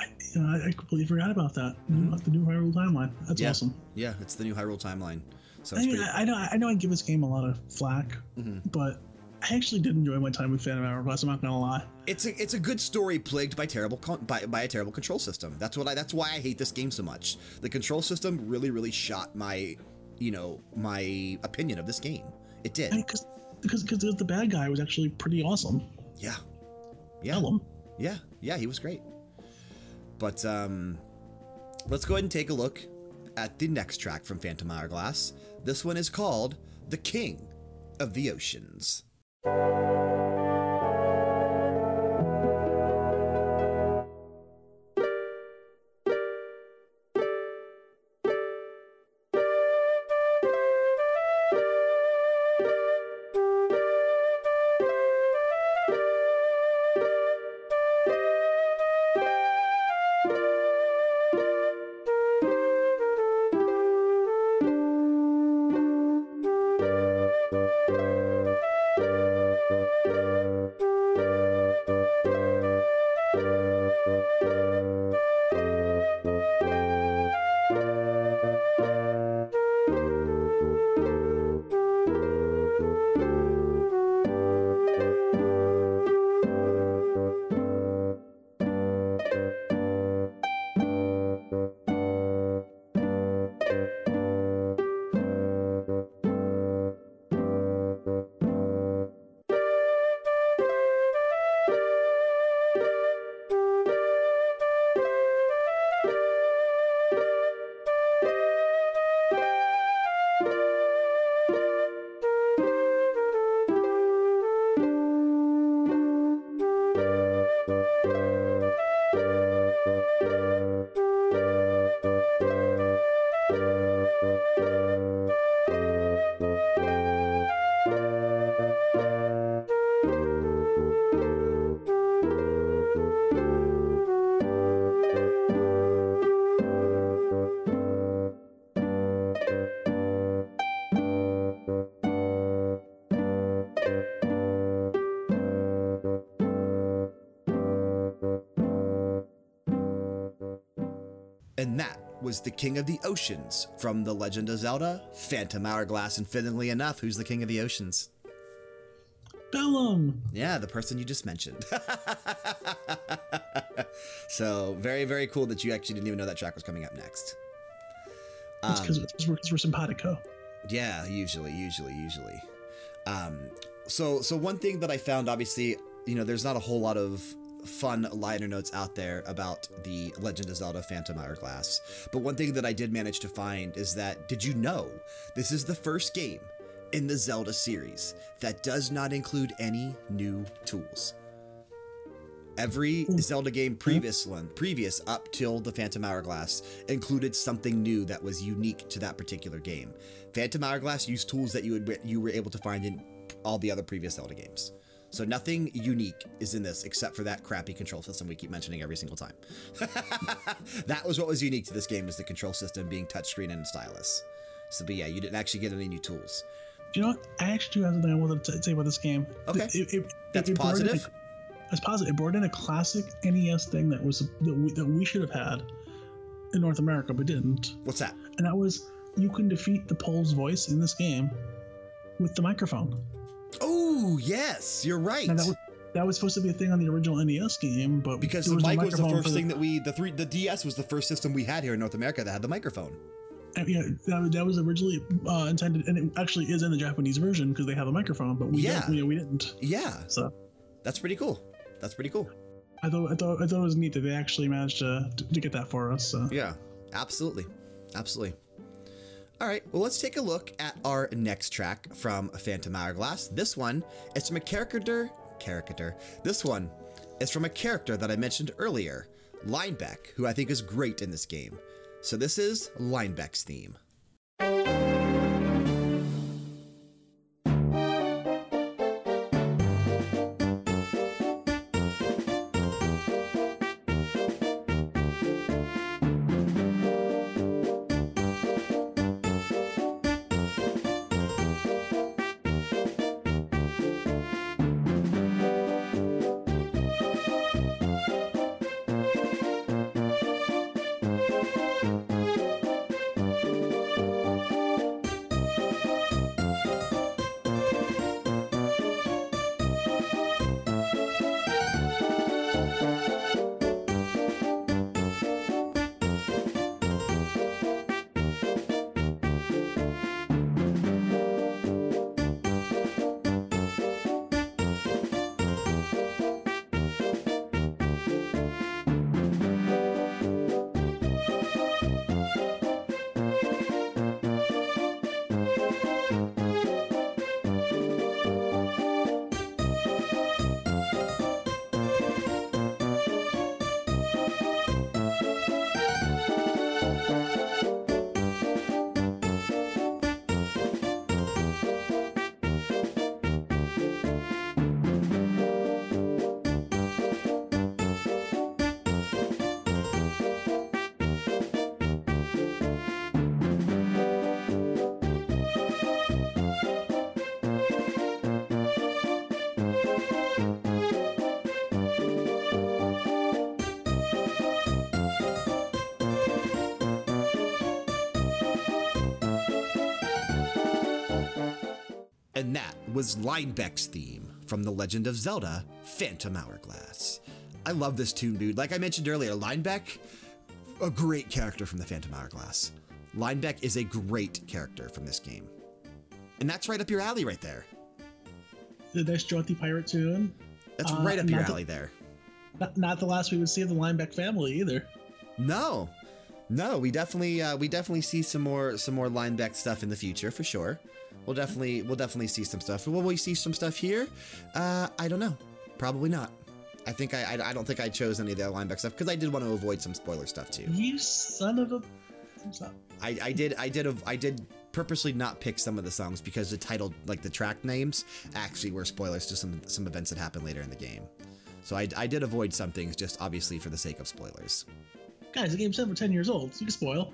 [SPEAKER 2] I, you know, I, completely forgot about that. About the new Hyrule timeline. That's.
[SPEAKER 1] Yeah.
[SPEAKER 2] awesome.
[SPEAKER 1] Yeah, it's the new Hyrule timeline. So
[SPEAKER 2] I, mean. I, I know, I know, I give this game a lot of flack,
[SPEAKER 1] Mm-hmm.
[SPEAKER 2] but I actually did enjoy my time with Phantom Hourglass. I'm not gonna lie.
[SPEAKER 1] It's a it's a good story plagued by terrible con- by, by a terrible control system. That's what I that's why I hate this game so much. The control system really really shot my you know my opinion of this game. It did.
[SPEAKER 2] Because because because the bad guy was actually pretty awesome.
[SPEAKER 1] Yeah. Yeah.
[SPEAKER 2] Tell him.
[SPEAKER 1] Yeah. Yeah, he was great. But um let's go ahead and take a look at the next track from Phantom Hourglass. This one is called The King of the Oceans. And was the King of the Oceans from The Legend of Zelda, Phantom Hourglass, and fittingly enough, who's the King of the Oceans?
[SPEAKER 2] Bellum.
[SPEAKER 1] Yeah, the person you just mentioned. (laughs) so, very, very cool that you actually didn't even know that track was coming up next.
[SPEAKER 2] That's
[SPEAKER 1] Um,
[SPEAKER 2] because we're, we're simpatico.
[SPEAKER 1] Yeah, usually, usually, usually. Um, so, so one thing that I found, obviously, you know, there's not a whole lot of fun liner notes out there about the Legend of Zelda Phantom Hourglass. But one thing that I did manage to find is that did you know this is the first game in the Zelda series that does not include any new tools? Every hmm. Zelda game hmm? previous one, previous up till the Phantom Hourglass, included something new that was unique to that particular game. Phantom Hourglass used tools that you would you were able to find in all the other previous Zelda games. So nothing unique is in this except for that crappy control system we keep mentioning every single time. (laughs) that was what was unique to this game was the control system being touchscreen and stylus. So, but yeah, you didn't actually get any new tools.
[SPEAKER 2] Do you know what? I actually do have something I wanted to say about this game.
[SPEAKER 1] Okay.
[SPEAKER 2] It, it,
[SPEAKER 1] That's
[SPEAKER 2] it brought in a-
[SPEAKER 1] positive?
[SPEAKER 2] It's positive. It brought in a classic NES thing that was that we, that we should have had in North America, but didn't.
[SPEAKER 1] What's that?
[SPEAKER 2] And that was you can defeat the Pols Voice in this game with the microphone.
[SPEAKER 1] Oh, yes, you're right.
[SPEAKER 2] Now that was that was supposed to be a thing on the original NES game, but
[SPEAKER 1] because the mic was the first thing that we the three the DS was the first system we had here in North America that had the microphone.
[SPEAKER 2] yeah, that, was- that was originally uh, intended, and it actually is in the Japanese version because they have a microphone, but we
[SPEAKER 1] Yeah.
[SPEAKER 2] we, we didn't.
[SPEAKER 1] Yeah,
[SPEAKER 2] So
[SPEAKER 1] that's pretty cool. That's pretty cool.
[SPEAKER 2] I thought I thought I thought it was neat that they actually managed to to get that for us. So.
[SPEAKER 1] Yeah, absolutely. Absolutely. All right, well, let's take a look at our next track from Phantom Hourglass. This one is from a character. Character. This one is from a character that I mentioned earlier, Linebeck, who I think is great in this game. So this is Linebeck's theme. Was Linebeck's theme from The Legend of Zelda Phantom Hourglass. I love this tune, dude. Like I mentioned earlier, Linebeck, a great character from the Phantom Hourglass. Linebeck is a great character from this game. And that's right up your alley right there.
[SPEAKER 2] The nice jaunty pirate tune.
[SPEAKER 1] That's
[SPEAKER 2] Uh,
[SPEAKER 1] right up your
[SPEAKER 2] not the-
[SPEAKER 1] alley there.
[SPEAKER 2] Not, not the last we would see of the Linebeck family either.
[SPEAKER 1] No, no, we definitely uh, we definitely see some more some more Linebeck stuff in the future for sure. We'll definitely we'll definitely see some stuff. Will we see some stuff here? Uh, I don't know. Probably not. I think I I, I don't think I chose any of the Linebeck stuff because I did want to avoid some spoiler stuff too.
[SPEAKER 2] You son of a.
[SPEAKER 1] I, I did I did I did purposely not pick some of the songs because the title like the track names actually were spoilers to some some events that happened later in the game. So I, I did avoid some things just obviously for the sake of spoilers.
[SPEAKER 2] Guys, the game's over 10 years old, so you can spoil.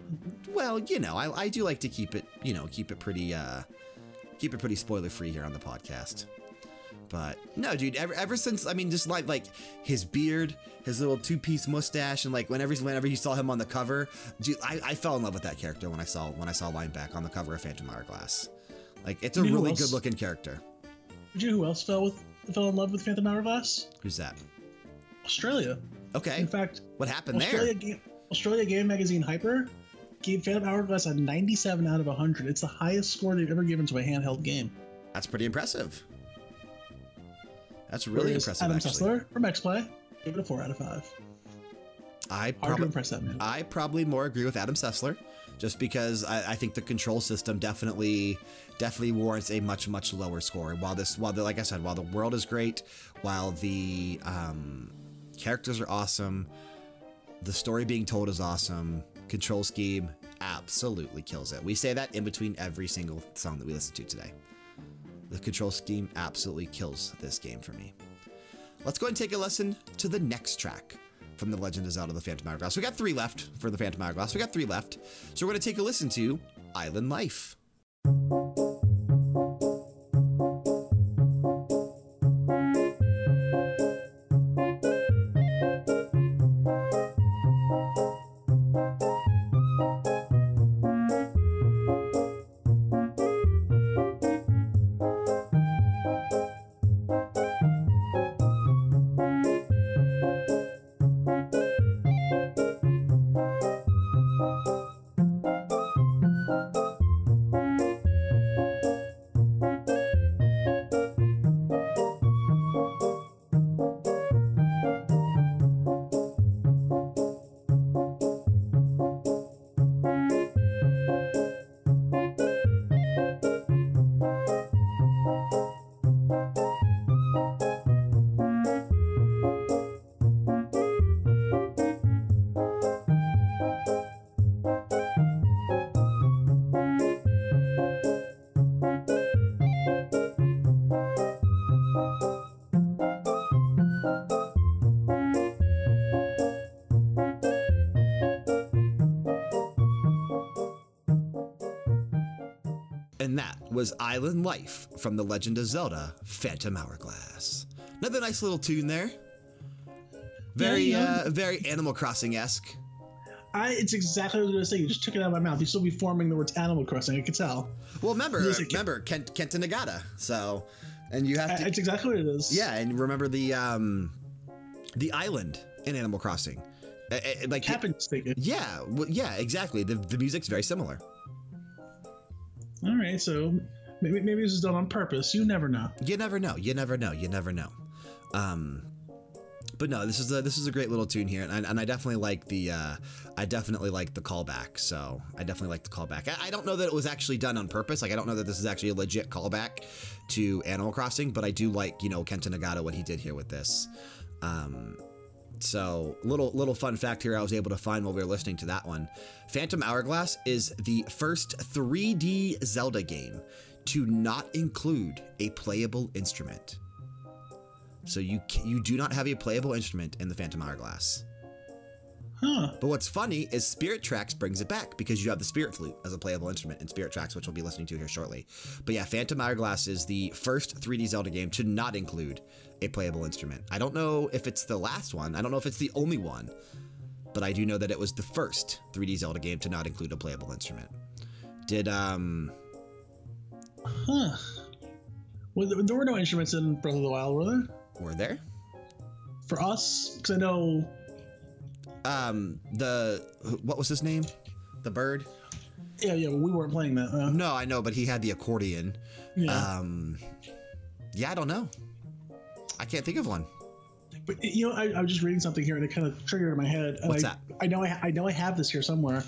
[SPEAKER 1] Well, you know, I, I do like to keep it, you know, keep it pretty, uh, keep it pretty spoiler free here on the podcast. But no, dude, ever, ever since, I mean, just like, like his beard, his little two piece mustache, and like whenever, whenever you saw him on the cover, dude, I, I fell in love with that character when I saw, when I saw Linebeck on the cover of Phantom Hourglass. Like, it's a
[SPEAKER 2] You know
[SPEAKER 1] really good looking character.
[SPEAKER 2] Did you know who else fell with fell in love with Phantom Hourglass?
[SPEAKER 1] Who's that?
[SPEAKER 2] Australia.
[SPEAKER 1] Okay.
[SPEAKER 2] In fact,
[SPEAKER 1] What happened
[SPEAKER 2] Australia,
[SPEAKER 1] there?
[SPEAKER 2] Game, Australia Game Magazine Hyper gave Phantom Hourglass a 97 out of 100. It's the highest score they've ever given to a handheld game.
[SPEAKER 1] That's pretty impressive. That's really impressive,
[SPEAKER 2] Adam
[SPEAKER 1] actually.
[SPEAKER 2] Sessler from XPlay gave it a four out of five.
[SPEAKER 1] I
[SPEAKER 2] Hard
[SPEAKER 1] probably,
[SPEAKER 2] that.
[SPEAKER 1] I probably more agree with Adam Sessler, just because I, I think the control system definitely definitely warrants a much much lower score. While this, while the, like I said, while the world is great, while the um, characters are awesome, the story being told is awesome, control scheme absolutely kills it. We say that in between every single song that we listen to today. The control scheme absolutely kills this game for me. Let's go and take a listen to the next track from The Legend of Zelda The Phantom Hourglass. We got three left for The Phantom Hourglass. We got three left. So we're going to take a listen to Island Life. Was Island Life from The Legend of Zelda Phantom Hourglass. Another nice little tune there. Very,
[SPEAKER 2] Yeah,
[SPEAKER 1] uh, very Animal Crossing esque.
[SPEAKER 2] I, it's exactly what I was going to say. You just took it out of my mouth. You still be forming the words Animal Crossing. I could tell.
[SPEAKER 1] Well, remember, remember Kent, Kenta Nagata. So, and you have to,
[SPEAKER 2] It's exactly what it is.
[SPEAKER 1] yeah, and remember the um, the island in Animal Crossing. Uh, uh, like,
[SPEAKER 2] to
[SPEAKER 1] yeah, well, yeah, exactly. The the music's very similar.
[SPEAKER 2] All right, so maybe maybe this is done on purpose. You never know.
[SPEAKER 1] You never know. You never know. You never know. Um, but no, this is a this is a great little tune here, and I, and I definitely like the uh, I definitely like the callback. So I definitely like the callback. I, I don't know that it was actually done on purpose. Like I don't know that this is actually a legit callback to Animal Crossing, but I do like you know Kenta Nagata what he did here with this. Um, so little little fun fact here I was able to find while we were listening to that one. Phantom Hourglass is the first 3D Zelda game to not include a playable instrument. So you you do not have a playable instrument in the Phantom Hourglass.
[SPEAKER 2] Huh.
[SPEAKER 1] But what's funny is Spirit Tracks brings it back because you have the Spirit Flute as a playable instrument in Spirit Tracks, which we'll be listening to here shortly. But yeah, Phantom Hourglass is the first 3D Zelda game to not include a playable instrument. I don't know if it's the last one, I don't know if it's the only one, but I do know that it was the first 3D Zelda game to not include a playable instrument. Did, um,
[SPEAKER 2] Huh. Well, there- were no instruments in Breath of the Wild, were there?
[SPEAKER 1] were there?
[SPEAKER 2] For us, because I know.
[SPEAKER 1] Um, the, what was his name? The bird?
[SPEAKER 2] Yeah, yeah, we weren't playing that. Uh,
[SPEAKER 1] No, I know, but he had the accordion.
[SPEAKER 2] yeah.
[SPEAKER 1] Um, yeah, I don't know. I can't think of one.
[SPEAKER 2] But you know, I, I was just reading something here, and it kind of triggered in my head.
[SPEAKER 1] What's
[SPEAKER 2] I,
[SPEAKER 1] that?
[SPEAKER 2] I know I, I know I have this here somewhere,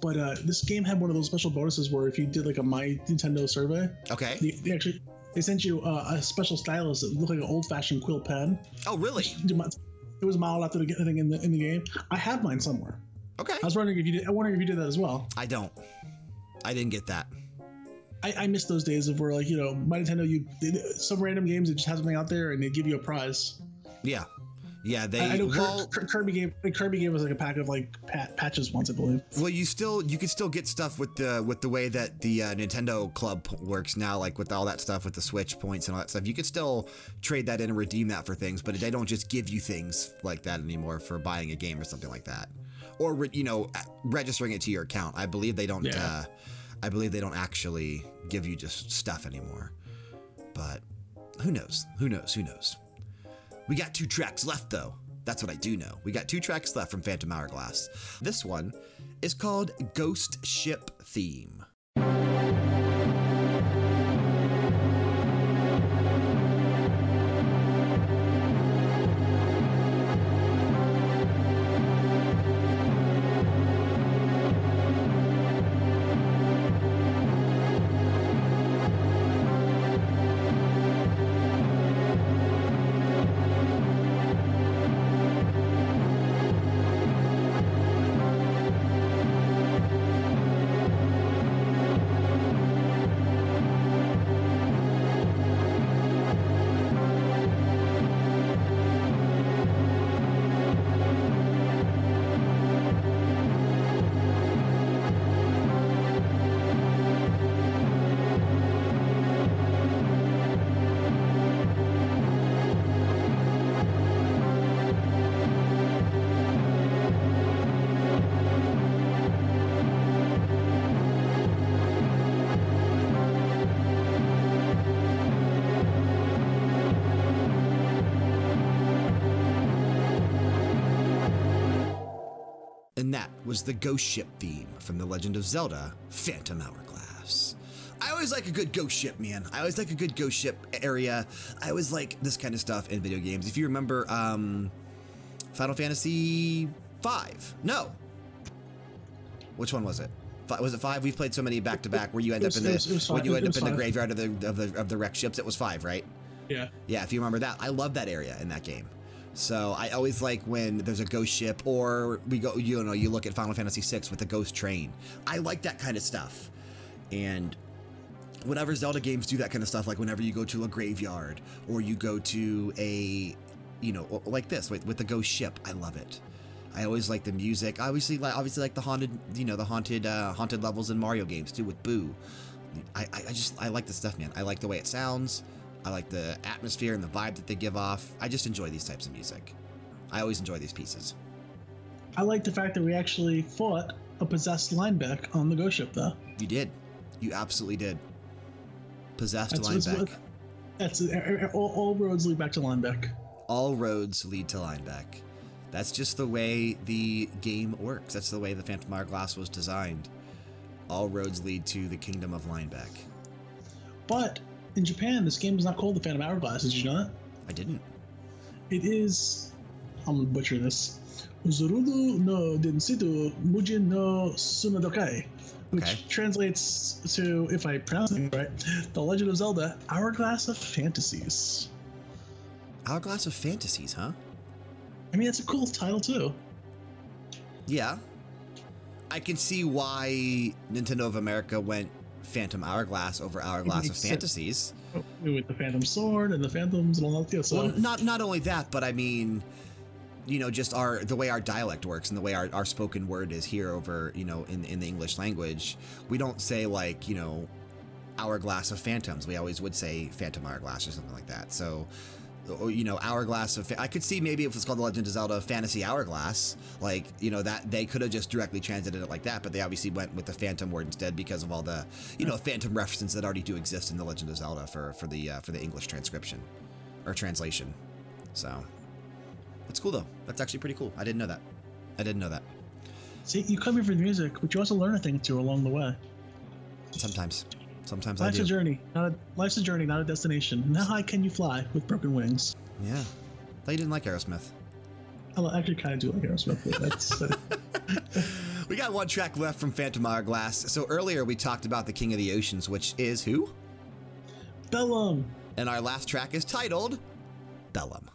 [SPEAKER 2] but uh, this game had one of those special bonuses where if you did like a My Nintendo survey,
[SPEAKER 1] Okay.
[SPEAKER 2] they, they actually they sent you uh, a special stylus that looked like an old-fashioned quill pen.
[SPEAKER 1] Oh, really?
[SPEAKER 2] It was modeled after the thing in the in the game. I have mine somewhere.
[SPEAKER 1] Okay.
[SPEAKER 2] I was wondering if you did. I wondering if you did that as well.
[SPEAKER 1] I don't. I didn't get that.
[SPEAKER 2] I, I miss those days of where like you know my Nintendo you some random games that just have something out there and they give you a prize.
[SPEAKER 1] Yeah. Yeah, they
[SPEAKER 2] I, I know
[SPEAKER 1] well,
[SPEAKER 2] Kirby gave Kirby gave us like a pack of like pat, patches once I believe.
[SPEAKER 1] well you still you can still get stuff with the with the way that the uh, Nintendo Club works now like with all that stuff with the Switch points and all that stuff. You could still trade that in and redeem that for things, but they don't just give you things like that anymore for buying a game or something like that. Or you know, registering it to your account. I believe they don't
[SPEAKER 2] Yeah.
[SPEAKER 1] uh I believe they don't actually give you just stuff anymore. But who knows? Who knows? Who knows? We got two tracks left, though. That's what I do know. We got two tracks left from Phantom Hourglass. This one is called Ghost Ship Theme. Was the ghost ship theme from The Legend of Zelda Phantom Hourglass. I always like a good ghost ship, man. I always like a good ghost ship area. I always like this kind of stuff in video games. If you remember um, Final Fantasy V, no. Which one was it? Fi- Was it five? We've played so many back to back where you end up in the
[SPEAKER 2] was- it was
[SPEAKER 1] when you end up in the graveyard of the, of the of the wrecked ships. It was five, right?
[SPEAKER 2] Yeah.
[SPEAKER 1] Yeah, if you remember that, I love that area in that game. So I always like when there's a ghost ship, or we go, you know, you look at Final Fantasy VI with the ghost train. I like that kind of stuff. And whenever Zelda games do that kind of stuff, like whenever you go to a graveyard or you go to a, you know, like this with, with the ghost ship, I love it. I always like the music. I obviously like obviously like the haunted, you know, the haunted uh, haunted levels in Mario games too with Boo. I, I I just I like the stuff, man. I like the way it sounds. I like the atmosphere and the vibe that they give off. I just enjoy these types of music. I always enjoy these pieces.
[SPEAKER 2] I like the fact that we actually fought a possessed Linebeck on the ghost ship, though.
[SPEAKER 1] You did. You absolutely did. Possessed
[SPEAKER 2] That's what's
[SPEAKER 1] Linebeck.
[SPEAKER 2] what- That's uh, all, all roads lead back to Linebeck.
[SPEAKER 1] All roads lead to Linebeck. That's just the way the game works. That's the way the Phantom Hourglass was designed. All roads lead to the kingdom of Linebeck.
[SPEAKER 2] But in Japan, this game is not called the Phantom Hourglass. Did you know that?
[SPEAKER 1] I didn't.
[SPEAKER 2] It is. I'm gonna butcher this. Uzurudu no Densitu Mujin no Sunadokai, which
[SPEAKER 1] Okay.
[SPEAKER 2] translates to, if I pronounce it right, The Legend of Zelda Hourglass of Fantasies.
[SPEAKER 1] Hourglass of Fantasies, huh?
[SPEAKER 2] I mean, that's a cool title, too.
[SPEAKER 1] Yeah. I can see why Nintendo of America went Phantom Hourglass over Hourglass of. Fantasies.
[SPEAKER 2] Oh, with the Phantom Sword and the Phantoms and all that. So
[SPEAKER 1] Well, not not only that, but I mean, you know, just our the way our dialect works and the way our, our spoken word is here over, you know, in in the English language, we don't say like, you know, hourglass of phantoms. We always would say phantom hourglass or something like that. So, or, you know, hourglass of. I could see maybe if it's called The Legend of Zelda Fantasy Hourglass, like you know that they could have just directly translated it like that, but they obviously went with the phantom word instead because of all the you know phantom references that already do exist in The Legend of Zelda for for the uh, for the English transcription or translation. So that's cool though. That's actually pretty cool. I didn't know that. I didn't know that.
[SPEAKER 2] see, you come here for the music, but you also learn a thing or two along the way.
[SPEAKER 1] Sometimes, sometimes I
[SPEAKER 2] Life's a journey, not a life's a journey, not a destination. (laughs) How high can you fly with broken wings?
[SPEAKER 1] Yeah. Thought you didn't like Aerosmith.
[SPEAKER 2] I actually kind of do like Aerosmith. But that's uh, (laughs)
[SPEAKER 1] We got one track left from Phantom Hourglass. So earlier we talked about the King of the Oceans, which is who?
[SPEAKER 2] Bellum.
[SPEAKER 1] And our last track is titled Bellum.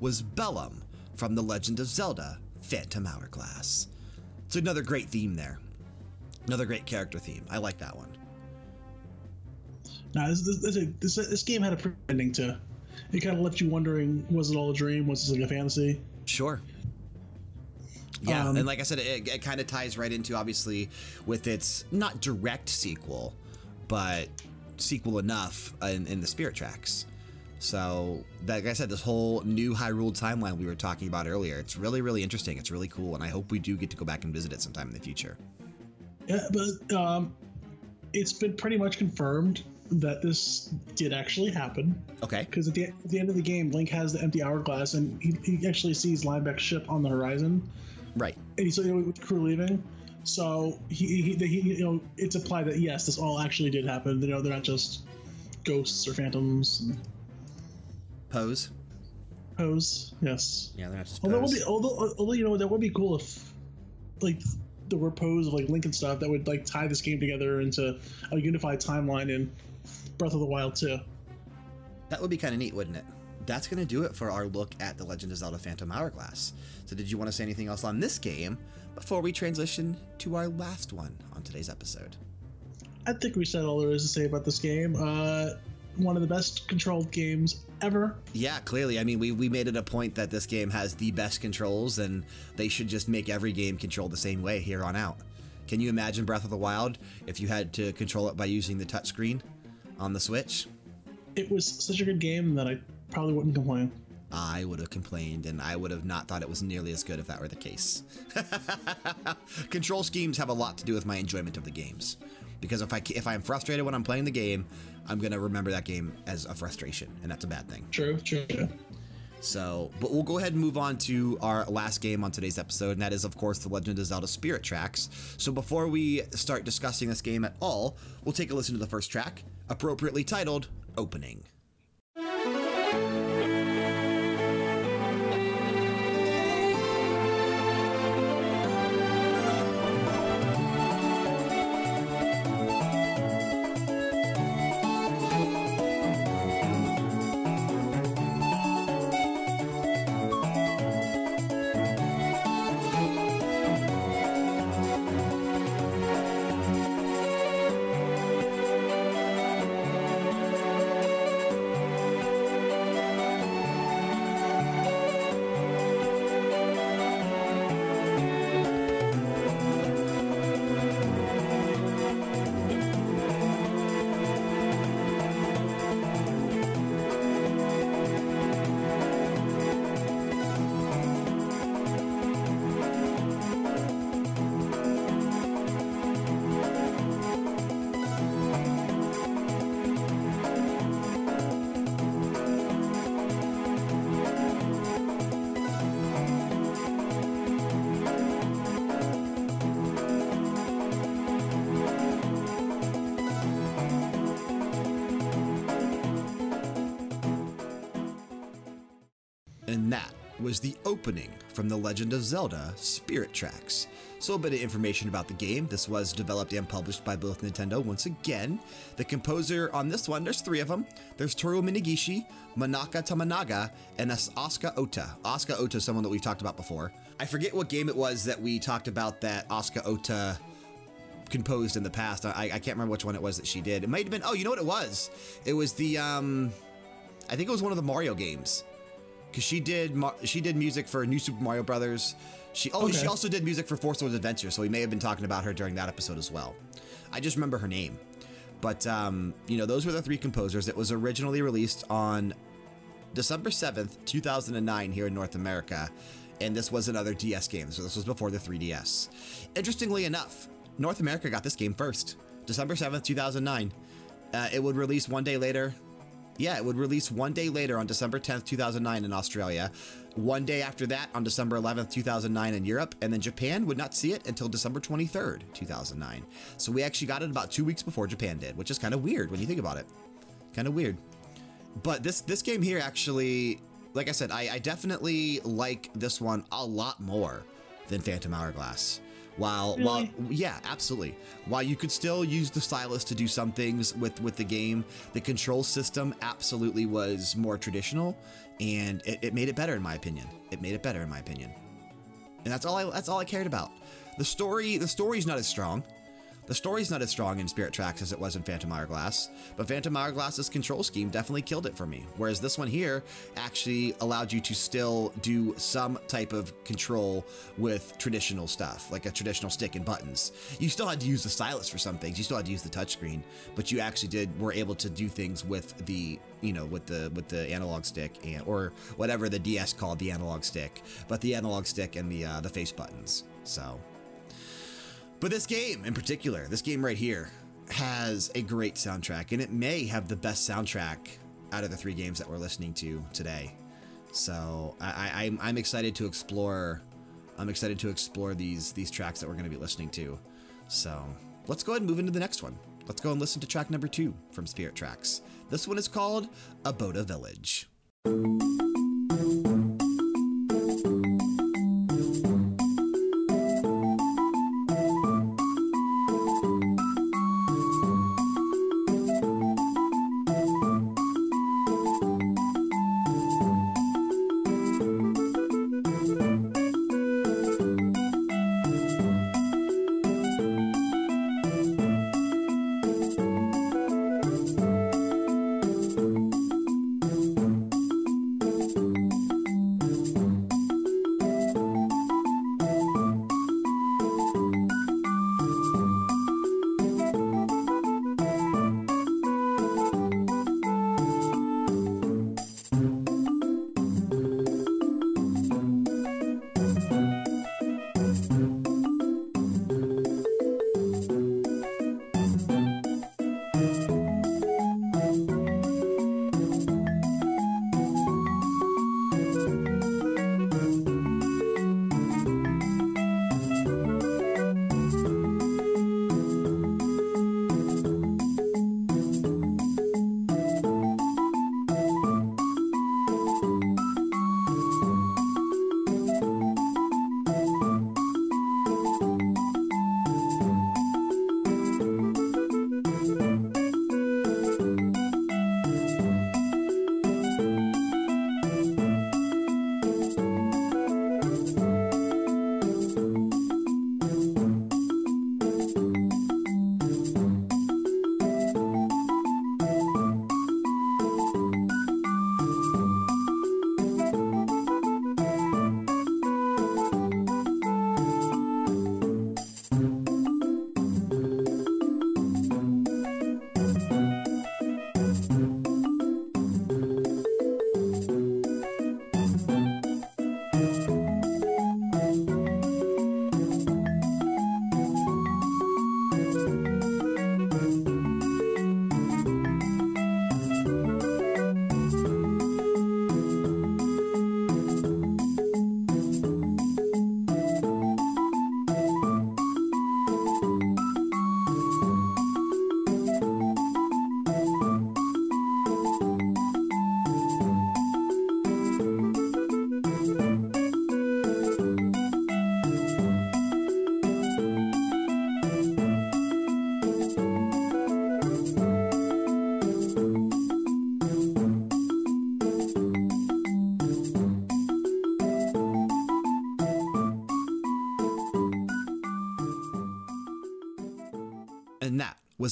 [SPEAKER 1] Was Bellum from The Legend of Zelda Phantom Hourglass. It's another great theme there. Another great character theme. I like that one.
[SPEAKER 2] Now, this, this, this, this game had a ending too. It kind of left you wondering: was it all a dream? Was this like a fantasy?
[SPEAKER 1] Sure. Yeah,
[SPEAKER 2] Um,
[SPEAKER 1] and like I said, it, it kind of ties right into obviously with its not direct sequel, but sequel enough in, in the Spirit Tracks. So, like I said, this whole new Hyrule timeline we were talking about earlier, it's really, really interesting. It's really cool, and I hope we do get to go back and visit it sometime in the future.
[SPEAKER 2] Yeah, but um, it's been pretty much confirmed that this did actually happen.
[SPEAKER 1] Okay.
[SPEAKER 2] Because at the, at the end of the game, Link has the empty hourglass, and he, he actually sees Linebeck's ship on the horizon,
[SPEAKER 1] Right.
[SPEAKER 2] and he's you know, with the crew leaving. So he, he, he, you know, it's implied that yes, this all actually did happen. You know, they're not just ghosts or phantoms. And
[SPEAKER 1] Poes.
[SPEAKER 2] Poes, yes.
[SPEAKER 1] Yeah, they're not just
[SPEAKER 2] Although,
[SPEAKER 1] Poes.
[SPEAKER 2] be, although, although you know, that would be cool if, like, there were Poes of like Link and stuff that would like tie this game together into a unified timeline in Breath of the Wild too.
[SPEAKER 1] That would be kind of neat, wouldn't it? That's going to do it for our look at The Legend of Zelda Phantom Hourglass. So, did you want to say anything else on this game before we transition to our last one on today's episode?
[SPEAKER 2] I think we said all there is to say about this game. Uh, one of the best controlled games ever.
[SPEAKER 1] Yeah, clearly. I mean, we, we made it a point that this game has the best controls, and they should just make every game control the same way here on out. Can you imagine Breath of the Wild if you had to control it by using the touchscreen on the Switch?
[SPEAKER 2] It was such a good game that I probably wouldn't complain.
[SPEAKER 1] I would have complained, and I would have not thought it was nearly as good if that were the case. (laughs) Control schemes have a lot to do with my enjoyment of the games. Because if, I, if I'm frustrated when I'm playing the game, I'm going to remember that game as a frustration, and that's a bad thing.
[SPEAKER 2] True, true. true.
[SPEAKER 1] So, but we'll go ahead and move on to our last game on today's episode, and that is, of course, The Legend of Zelda Spirit Tracks. So, before we start discussing this game at all, we'll take a listen to the first track, appropriately titled Opening. And that was the opening from The Legend of Zelda Spirit Tracks. So, a bit of information about the game. This was developed and published by both Nintendo once again. The composer on this one, there's three of them. There's Toru Minegishi, Manaka Tominaga, and Asuka Ota. Asuka Ota is someone that we've talked about before. I forget what game it was that we talked about that Asuka Ota composed in the past. I, I can't remember which one it was that she did. It might have been, oh, you know what it was? It was the, um, I think it was one of the Mario games because she did she did music for New Super Mario Brothers. She oh
[SPEAKER 2] Okay.
[SPEAKER 1] she also did music for Four Swords Adventure, so we may have been talking about her during that episode as well. I just remember her name, but um, you know those were the three composers. It was originally released on December seventh, two thousand and nine, here in North America, and this was another DS game. So this was before the 3DS. Interestingly enough, North America got this game first, December seventh, two thousand nine. Uh, it would release one day later yeah, it would release one day later on December 10th, 2009 in Australia, one day after that on December 11th, 2009 in Europe, and then Japan would not see it until December 23rd, 2009. So we actually got it about two weeks before Japan did, which is kind of weird when you think about it. Kind of weird. But this, this game here actually, like I said, I, I definitely like this one a lot more than Phantom Hourglass. While, while, yeah, absolutely. While you could still use the stylus to do some things with, with the game, the control system absolutely was more traditional, and it, it made it better in my opinion. It made it better in my opinion, and that's all I that's all I cared about. The story, the story's not as strong. The story's not as strong in Spirit Tracks as it was in Phantom Hourglass, but Phantom Hourglass's control scheme definitely killed it for me. Whereas this one here actually allowed you to still do some type of control with traditional stuff, like a traditional stick and buttons. You still had to use the stylus for some things. You still had to use the touchscreen, but you actually did were able to do things with the you know with the with the analog stick and or whatever the DS called the analog stick, but the analog stick and the uh, the face buttons. So but this game in particular, this game right here, has a great soundtrack, and it may have the best soundtrack out of the three games that we're listening to today. So I, am I'm excited to explore. I'm excited to explore these these tracks that we're going to be listening to. So let's go ahead and move into the next one. Let's go and listen to track number two from Spirit Tracks. This one is called Aboda Village.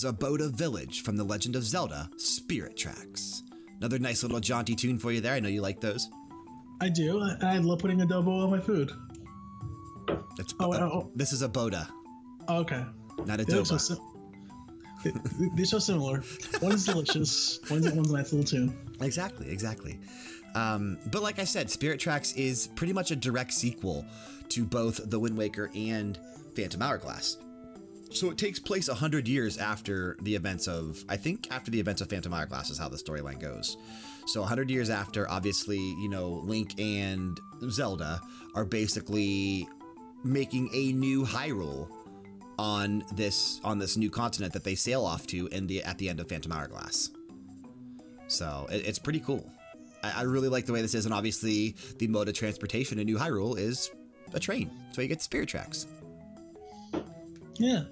[SPEAKER 1] Was Aboda Village from The Legend of Zelda Spirit Tracks. Another nice little jaunty tune for you there. I know you like those.
[SPEAKER 2] I do. I love putting adobo on my food.
[SPEAKER 1] It's, oh, uh, oh, This is Aboda.
[SPEAKER 2] Oh, okay.
[SPEAKER 1] Not adobo.
[SPEAKER 2] So they're so similar. One's delicious. (laughs) One's, one's a nice little tune.
[SPEAKER 1] Exactly, exactly. Um, but like I said, Spirit Tracks is pretty much a direct sequel to both The Wind Waker and Phantom Hourglass. So it takes place 100 years after the events of, I think, after the events of Phantom Hourglass is how the storyline goes. So 100 years after, obviously, you know, Link and Zelda are basically making a new Hyrule on this on this new continent that they sail off to in the at the end of Phantom Hourglass. So it, it's pretty cool. I, I, really like the way this is, and obviously the mode of transportation in New Hyrule is a train. So you get spirit tracks.
[SPEAKER 2] Yeah.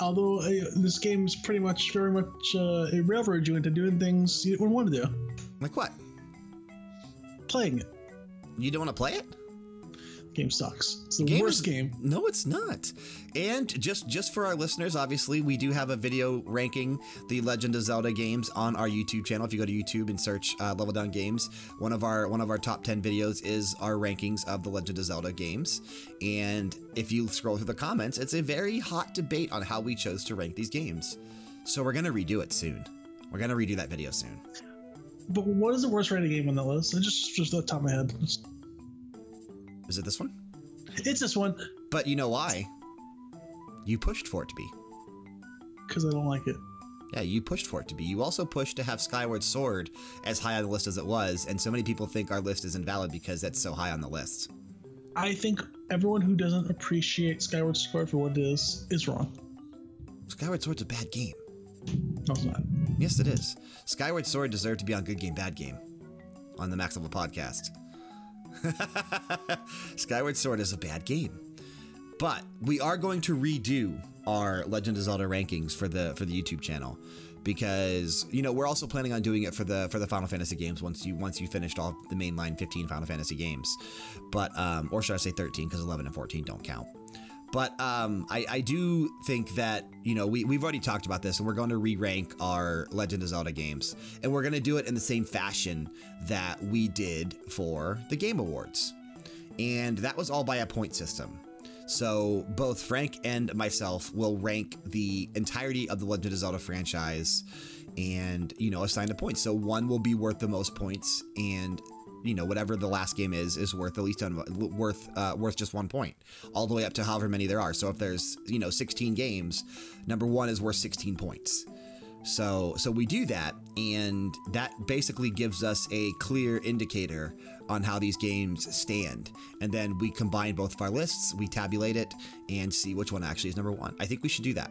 [SPEAKER 2] Although uh, this game is pretty much very much uh, a railroad you into doing things you wouldn't want to do.
[SPEAKER 1] Like what?
[SPEAKER 2] Playing it.
[SPEAKER 1] You don't want to play it?
[SPEAKER 2] Game sucks. It's the
[SPEAKER 1] Game
[SPEAKER 2] worst
[SPEAKER 1] is-
[SPEAKER 2] game.
[SPEAKER 1] No, it's not. And just just for our listeners, obviously, we do have a video ranking the Legend of Zelda games on our YouTube channel. If you go to YouTube and search uh, Level Down Games, one of our one of our top ten videos is our rankings of the Legend of Zelda games. And if you scroll through the comments, it's a very hot debate on how we chose to rank these games. So we're gonna redo it soon. We're gonna redo that video soon.
[SPEAKER 2] But what is the worst rated game on that list? It's just just off the top of my head. It's,
[SPEAKER 1] Is it this one?
[SPEAKER 2] it's this one
[SPEAKER 1] But you know why? You pushed for it to be.
[SPEAKER 2] because I don't like it.
[SPEAKER 1] Yeah, you pushed for it to be. You also pushed to have Skyward Sword as high on the list as it was, and so many people think our list is invalid because that's so high on the list.
[SPEAKER 2] I think everyone who doesn't appreciate Skyward Sword for what it is is wrong.
[SPEAKER 1] Skyward Sword's a bad game.
[SPEAKER 2] No, it's not.
[SPEAKER 1] Yes, it is. Skyward Sword deserved to be on Good Game, Bad Game on the Max Level podcast. (laughs) Skyward Sword is a bad game. But we are going to redo our Legend of Zelda rankings for the for the YouTube channel because you know we're also planning on doing it for the for the Final Fantasy games once you once you finished all the mainline 15 Final Fantasy games. But um or should I say 13 because 11 and 14 don't count. But um, I, I do think that, you know, we, we've already talked about this and we're going to re rank our Legend of Zelda games. And we're going to do it in the same fashion that we did for the Game Awards. And that was all by a point system. So both Frank and myself will rank the entirety of the Legend of Zelda franchise and, you know, assign a point. So one will be worth the most points and you know whatever the last game is is worth at least un- worth uh, worth just one point all the way up to however many there are. So if there's you know 16 games number one is worth 16 points. So so we do that and that basically gives us a clear indicator on how these games stand. And then we combine both of our lists we tabulate it and see which one actually is number one. I think we should do that.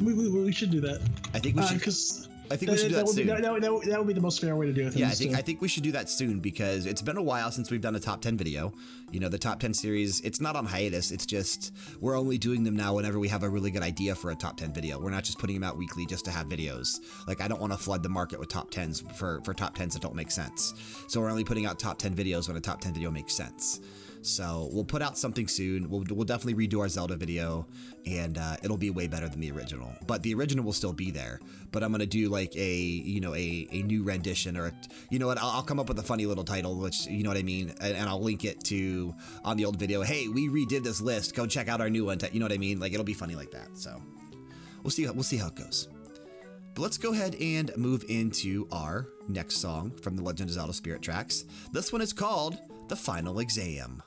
[SPEAKER 2] We, we, we should do that.
[SPEAKER 1] I think we should.
[SPEAKER 2] because
[SPEAKER 1] i think we should do that,
[SPEAKER 2] would
[SPEAKER 1] soon
[SPEAKER 2] be, that, that, would- that, would- be the most fair way to do it.
[SPEAKER 1] Yeah, I think I think we should do that soon because it's been a while since we've done a top 10 video. You know, the top 10 series, it's not on hiatus. It's just we're only doing them now whenever we have a really good idea for a top 10 video. We're not just putting them out weekly just to have videos. Like I don't want to flood the market with top 10s for for top 10s that don't make sense. So we're only putting out top 10 videos when a top 10 video makes sense. So we'll put out something soon. We'll, we'll definitely redo our Zelda video, and uh, it'll be way better than the original. But the original will still be there. But I'm gonna do like a you know a, a new rendition or a, you know what? I'll, I'll come up with a funny little title, which you know what I mean, and, and I'll link it to on the old video. Hey, we redid this list. Go check out our new one. You know what I mean? Like it'll be funny like that. So we'll see. We'll see how it goes. But let's go ahead and move into our next song from the Legend of Zelda Spirit Tracks. This one is called The Final Exam.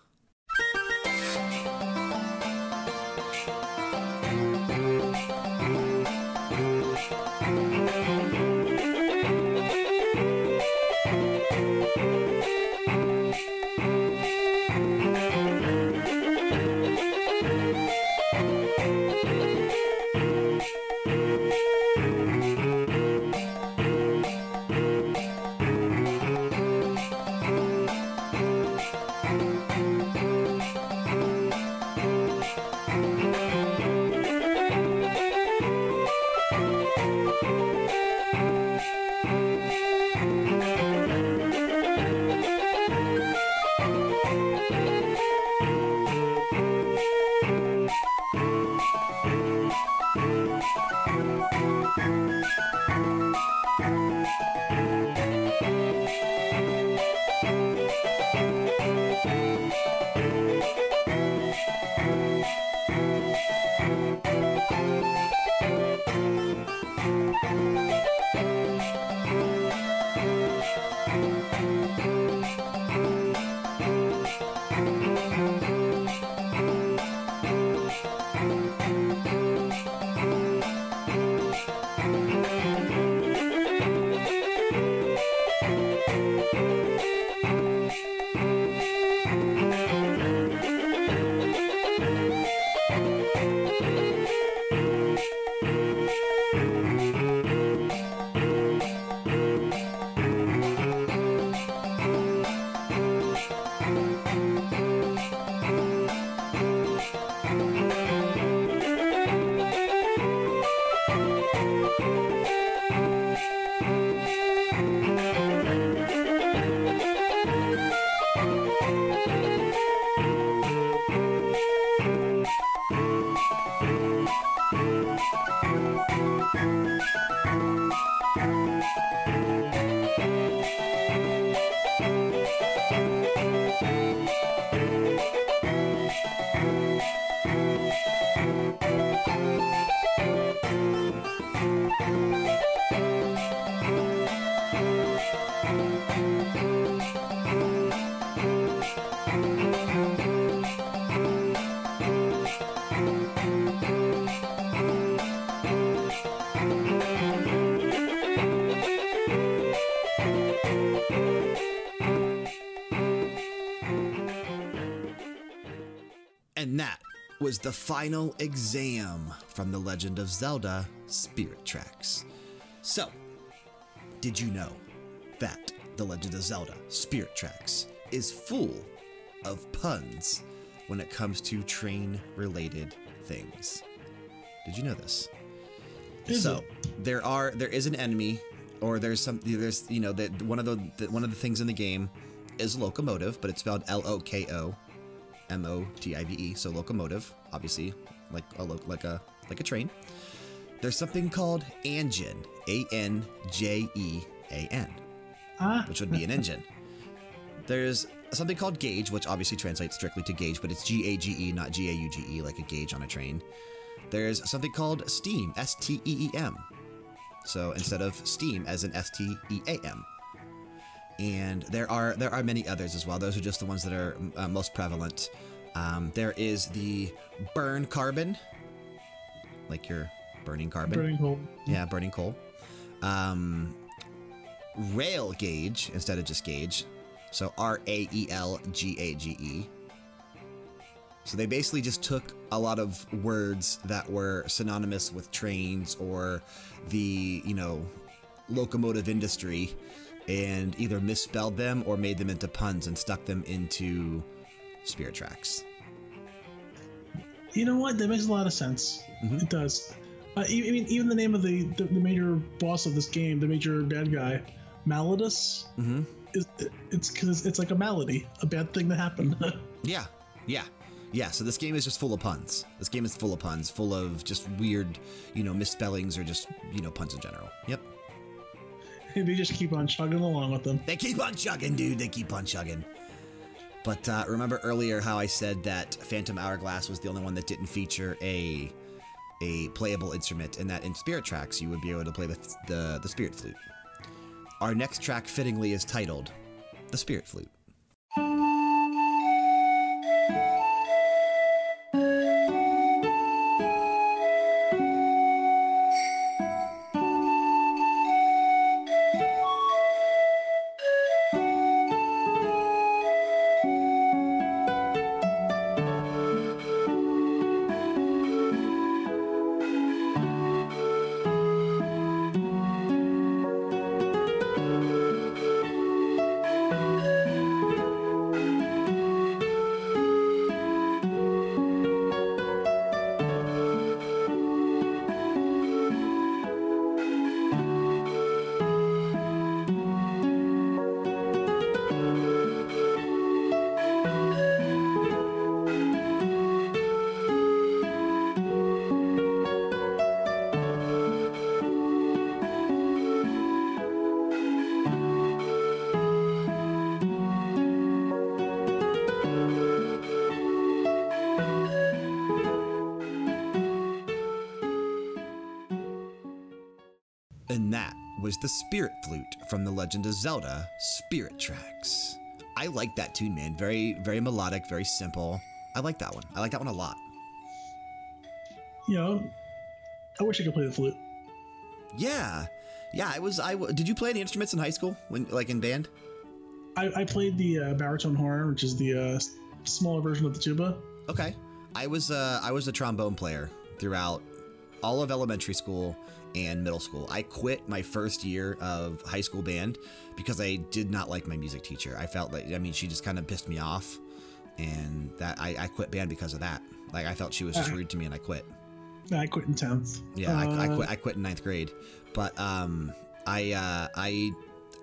[SPEAKER 1] Was the final exam from The Legend of Zelda Spirit Tracks. So, did you know that The Legend of Zelda Spirit Tracks is full of puns when it comes to train related things? Did you know this?
[SPEAKER 2] Is
[SPEAKER 1] so
[SPEAKER 2] it?
[SPEAKER 1] there are there is an enemy or there's some there's you know that one of the, the one of the things in the game is locomotive but it's spelled l-o-k-o m-o-t-i-v-e so locomotive obviously like a lo- like a like a train. There's something called engine a-n-j-e-a-n
[SPEAKER 2] Ah,
[SPEAKER 1] which would be an engine. There's something called gauge which obviously translates strictly to gauge but it's g-a-g-e not g-a-u-g-e like a gauge on a train. There's something called steam s-t-e-e-m so instead of steam as in S T E A M. And there are there are many others as well. Those are just the ones that are uh, most prevalent. Um, there is the burn carbon, like you're burning carbon.
[SPEAKER 2] burning coal.
[SPEAKER 1] Yeah, burning coal. Um, rail gauge instead of just gauge. So R A E L G A G E. So they basically just took a lot of words that were synonymous with trains or the, you know, locomotive industry and either misspelled them or made them into puns and stuck them into Spirit Tracks.
[SPEAKER 2] You know what? That makes a lot of sense.
[SPEAKER 1] Mhm.
[SPEAKER 2] It does. Uh, I mean, even the name of the, the, the major boss of this game, the major bad guy, Malladus,
[SPEAKER 1] Mm-hmm.
[SPEAKER 2] is it's because it's, it's like a malady, a bad thing that happened. (laughs)
[SPEAKER 1] Yeah, yeah, yeah. So this game is just full of puns. This game is full of puns, full of just weird, you know, misspellings or just, you know, puns in general. Yep. (laughs)
[SPEAKER 2] they just keep on chugging along with them.
[SPEAKER 1] They keep on chugging, dude. They keep on chugging. But uh, remember earlier how I said that Phantom Hourglass was the only one that didn't feature a a playable instrument, and that in Spirit Tracks you would be able to play the the, the Spirit Flute. Our next track fittingly is titled "The Spirit Flute." And that was the Spirit Flute from The Legend of Zelda Spirit Tracks. I like that tune, man. Very, very melodic, very simple. I like that one. I like that one a lot.
[SPEAKER 2] You know, I wish I could play the flute.
[SPEAKER 1] Yeah. Yeah, I was. I did you play any instruments in high school, when like in band?
[SPEAKER 2] I, I played the uh, baritone horn, which is the uh, smaller version of the tuba.
[SPEAKER 1] Okay. I was. Uh, I was a trombone player throughout all of elementary school and middle school. I quit my first year of high school band because I did not like my music teacher. I felt like, I mean, she just kind of pissed me off, and that I, I quit band because of that. Like I felt she was just
[SPEAKER 2] Uh-huh.
[SPEAKER 1] rude to me, and I quit.
[SPEAKER 2] I quit in tenth.
[SPEAKER 1] Yeah, I, I
[SPEAKER 2] Uh,
[SPEAKER 1] quit. I quit in ninth grade, but um, I uh, I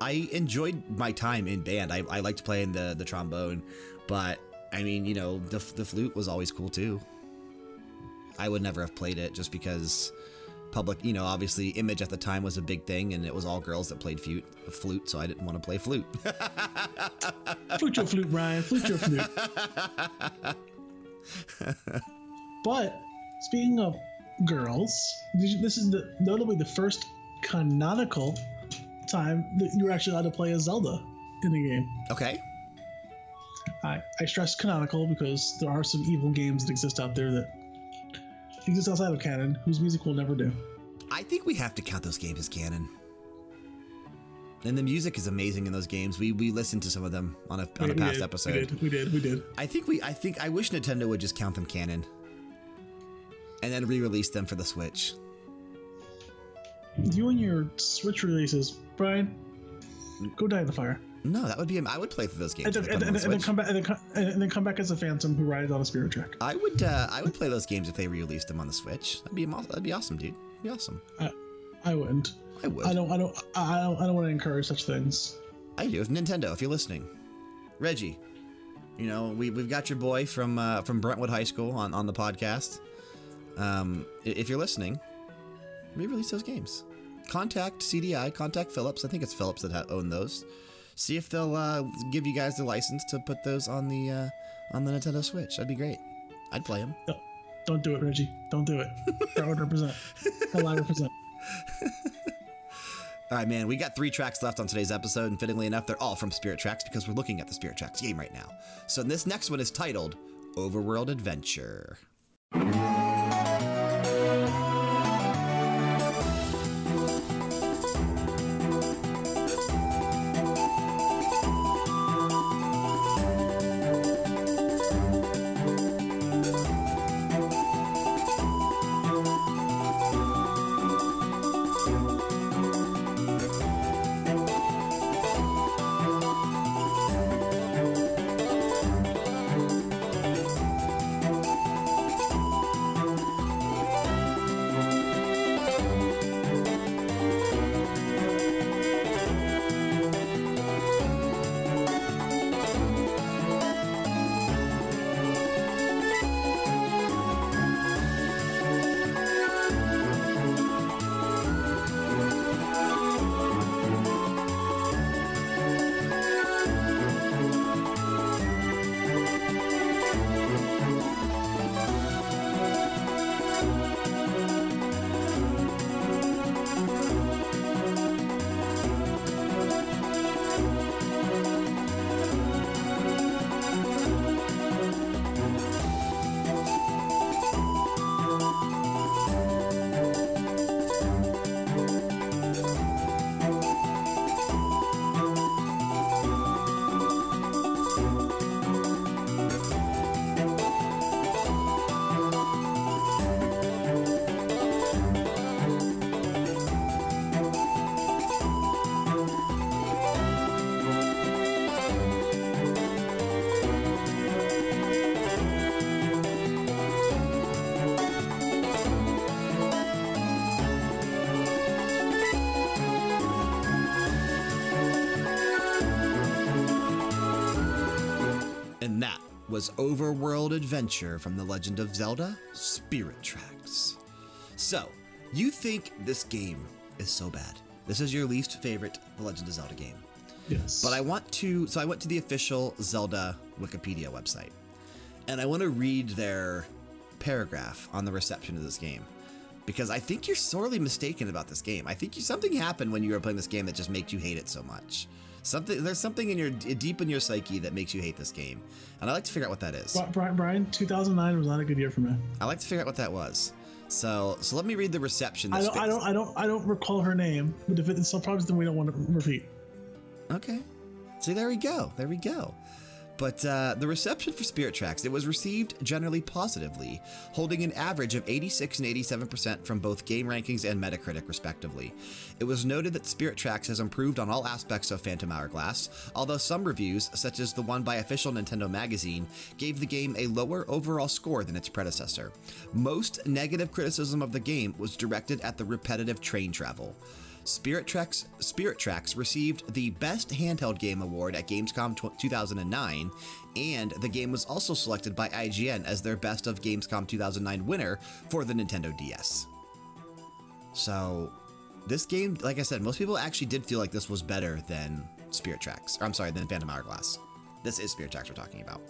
[SPEAKER 1] I enjoyed my time in band. I, I liked playing the the trombone, but I mean, you know, the the flute was always cool too. I would never have played it just because public, you know, obviously image at the time was a big thing, and it was all girls that played flute, flute, so I didn't want to play flute. (laughs)
[SPEAKER 2] Flute your flute, Ryan. Flute your flute. but speaking of girls, this is the notably the first canonical time that you're actually allowed to play as Zelda in the game.
[SPEAKER 1] okay,
[SPEAKER 2] I, I stress canonical because there are some evil games that exist out there that exist outside of canon whose music will never do.
[SPEAKER 1] I think we have to count those games as canon. And the music is amazing in those games. We we listened to some of them on a on
[SPEAKER 2] We-
[SPEAKER 1] a
[SPEAKER 2] we
[SPEAKER 1] past
[SPEAKER 2] did,
[SPEAKER 1] episode.
[SPEAKER 2] We did. We did. We did.
[SPEAKER 1] I think we I think I wish Nintendo would just count them canon. And then re-release them for the Switch.
[SPEAKER 2] You and your Switch releases, Brian. Go die in the fire,
[SPEAKER 1] No, that would be I would play through those games.
[SPEAKER 2] and and,
[SPEAKER 1] on
[SPEAKER 2] and then come back, and then, come, and then come back as a phantom who rides on a spirit track.
[SPEAKER 1] I would uh, I would play those games if they re-released them on the Switch. That'd be that'd be awesome, dude. That'd be awesome.
[SPEAKER 2] I I wouldn't.
[SPEAKER 1] I would.
[SPEAKER 2] I don't. I don't. I don't. I don't want to encourage such things.
[SPEAKER 1] I do. If Nintendo, if you're listening, Reggie, you know we we've got your boy from uh, from Brentwood High School on on the podcast. Um, if you're listening, re-release those games. Contact CDI, contact Philips. I think it's Philips that ha- own those. See if they'll uh, give you guys the license to put those on the uh, on the Nintendo Switch. That'd be great. I'd play them.
[SPEAKER 2] No, don't do it, Reggie. Don't do it. That would represent. That would represent.
[SPEAKER 1] All right, man, we got three tracks left on today's episode, and fittingly enough, they're all from Spirit Tracks because we're looking at the Spirit Tracks game right now. So this next one is titled Overworld Adventure. Was Overworld Adventure from The Legend of Zelda Spirit Tracks. So, you think this game is so bad. This is your least favorite The Legend of Zelda game.
[SPEAKER 2] Yes.
[SPEAKER 1] But I want to, so I went to the official Zelda Wikipedia website, and I want to read their paragraph on the reception of this game. Because I think you're sorely mistaken about this game. I think you, something happened when you were playing this game that just makes you hate it so much. Something there's something in your deep in your psyche that makes you hate this game, and I like to figure out what that is.
[SPEAKER 2] Brian, Brian, 2009 was not a good year for me.
[SPEAKER 1] I like to figure out what that was. So so let me read the reception.
[SPEAKER 2] I don't, I don't, I don't, I don't recall her name. But if it's so probably something we don't want to repeat.
[SPEAKER 1] Okay. See, there we go. There we go. But uh, the reception for Spirit Tracks, it was received generally positively, holding an average of 86 and 87% from both GameRankings and Metacritic, respectively. It was noted that Spirit Tracks has improved on all aspects of Phantom Hourglass, although some reviews, such as the one by official Nintendo Magazine, gave the game a lower overall score than its predecessor. Most negative criticism of the game was directed at the repetitive train travel. Spirit Tracks, Spirit Tracks received the Best Handheld Game Award at Gamescom 2009, and the game was also selected by IGN as their Best of Gamescom 2009 winner for the Nintendo DS. So, this game, like I said, most people actually did feel like this was better than Spirit Tracks. Or I'm sorry, than Phantom Hourglass. This is Spirit Tracks we're talking about.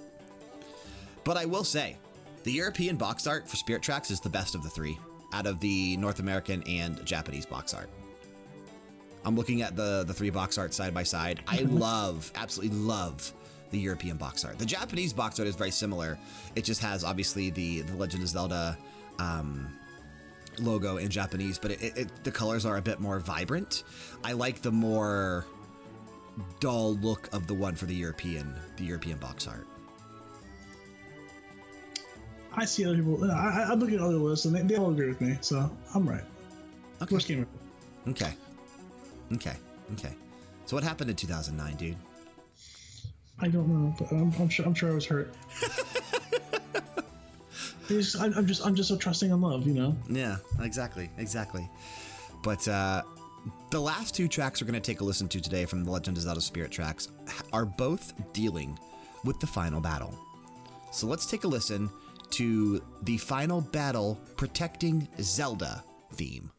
[SPEAKER 1] But I will say, the European box art for Spirit Tracks is the best of the three out of the North American and Japanese box art. I'm looking at the, the three box art side by side. I love, absolutely love the European box art. The Japanese box art is very similar. It just has obviously the, the Legend of Zelda um, logo in Japanese, but it, it, the colors are a bit more vibrant. I like the more dull look of the one for the European, the European box art.
[SPEAKER 2] I see other people. I, I- I'm at other lists, and they, they all agree with me, so I'm right.
[SPEAKER 1] Okay.
[SPEAKER 2] Worst game.
[SPEAKER 1] Okay. Okay. Okay. So what happened in 2009, dude?
[SPEAKER 2] I don't know, but I'm, I'm sure I'm sure I was hurt. (laughs) Just- I'm, I'm just I'm just so trusting in love, you know.
[SPEAKER 1] Yeah, exactly, exactly. But uh, the last two tracks we're going to take a listen to today from the Legend of Zelda Spirit tracks are both dealing with the final battle. So let's take a listen to the final battle protecting Zelda theme.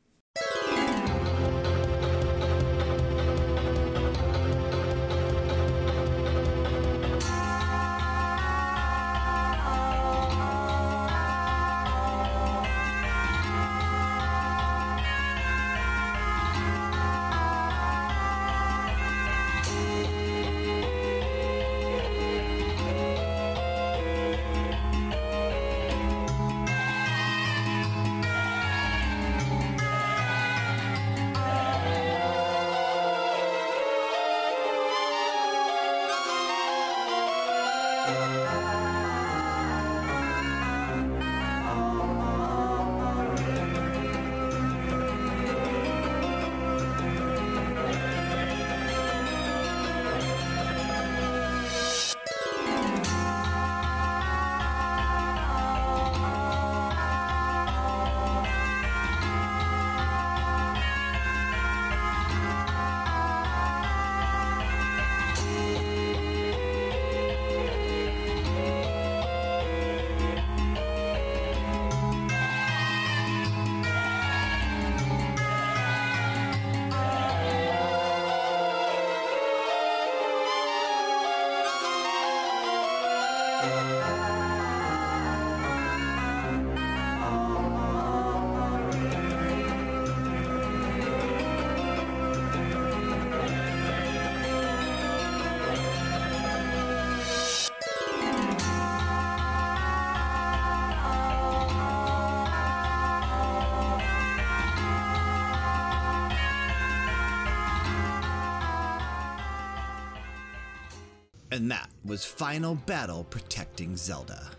[SPEAKER 1] Final Battle Protecting Zelda.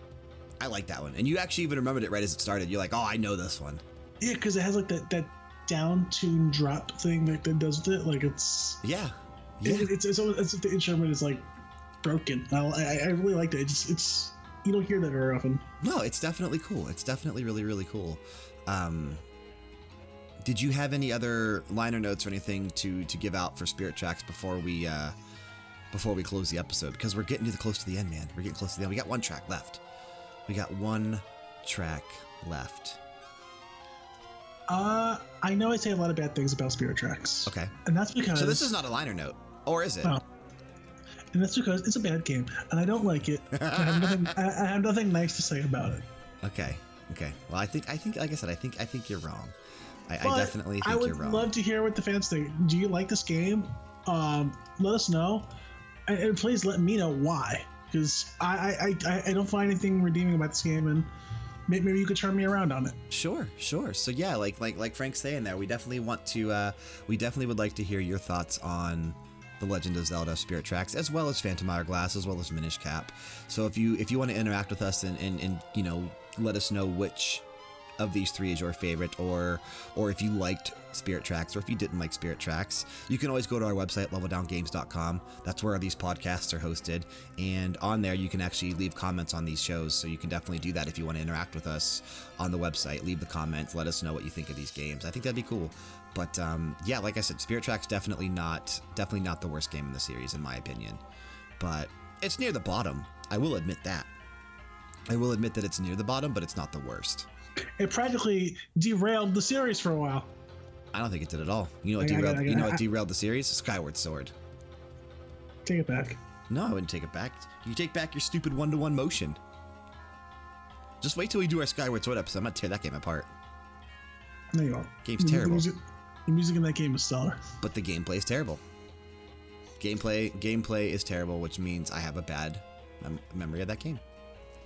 [SPEAKER 1] I like that one. And you actually even remembered it right as it started. You're like, oh, I know this one.
[SPEAKER 2] Yeah, because it has like that that down tune drop thing that, that does with it. Like it's
[SPEAKER 1] Yeah. Yeah.
[SPEAKER 2] it, it's it's it's the instrument is like broken. I, I I really liked it. It's it's you don't hear that very often.
[SPEAKER 1] No, it's definitely cool. It's definitely really, really cool. Um, did you have any other liner notes or anything to to give out for Spirit Tracks before we uh, before we close the episode? Because we're getting to the close to the end, man. We're getting close to the end. We got one track left. We got one track left.
[SPEAKER 2] Uh, I know I say a lot of bad things about Spirit Tracks.
[SPEAKER 1] Okay.
[SPEAKER 2] And that's because
[SPEAKER 1] So this is not a liner note, or is it?
[SPEAKER 2] Oh. and that's because it's a bad game, and I don't like it. I have nothing, (laughs) I, I have nothing nice to say about it.
[SPEAKER 1] Okay. Okay. Well, I think I think like I said, I think I think you're wrong. I, I definitely
[SPEAKER 2] I
[SPEAKER 1] think
[SPEAKER 2] would
[SPEAKER 1] you're wrong.
[SPEAKER 2] I'd love to hear what the fans think. Do you like this game? Um, let us know, and, please let me know why. Because I, I, I, don't find anything redeeming about this game, and may- maybe you could turn me around on it.
[SPEAKER 1] Sure, sure. So yeah, like like like Frank's saying there, we definitely want to uh we definitely would like to hear your thoughts on the Legend of Zelda Spirit Tracks, as well as Phantom Hourglass, as well as Minish Cap. So if you if you want to interact with us and, and, and you know let us know which of these three is your favorite, or or if you liked Spirit Tracks, or if you didn't like Spirit Tracks, you can always go to our website, leveldowngames.com. That's where these podcasts are hosted. And on there, you can actually leave comments on these shows. So you can definitely do that if you want to interact with us on the website. Leave the comments, let us know what you think of these games. I think that'd be cool. But um, yeah, like I said, Spirit Tracks definitely not definitely not the worst game in the series, in my opinion. But it's near the bottom. I will admit that. I will admit that it's near the bottom, but it's not the worst.
[SPEAKER 2] It practically derailed the series for a while.
[SPEAKER 1] I don't think it did at all. You know what
[SPEAKER 2] I-
[SPEAKER 1] derailed?
[SPEAKER 2] I-
[SPEAKER 1] you know what (laughs) derailed the series? Skyward Sword.
[SPEAKER 2] Take it back.
[SPEAKER 1] No, I wouldn't take it back. You take back your stupid one-to-one motion. Just wait till we do our Skyward Sword episode. I'm gonna tear that game apart.
[SPEAKER 2] No, you won't.
[SPEAKER 1] Game's
[SPEAKER 2] The-
[SPEAKER 1] terrible.
[SPEAKER 2] The music, the music in that game is stellar.
[SPEAKER 1] But the gameplay is terrible. Gameplay, gameplay is terrible, which means I have a bad mem- memory of that game.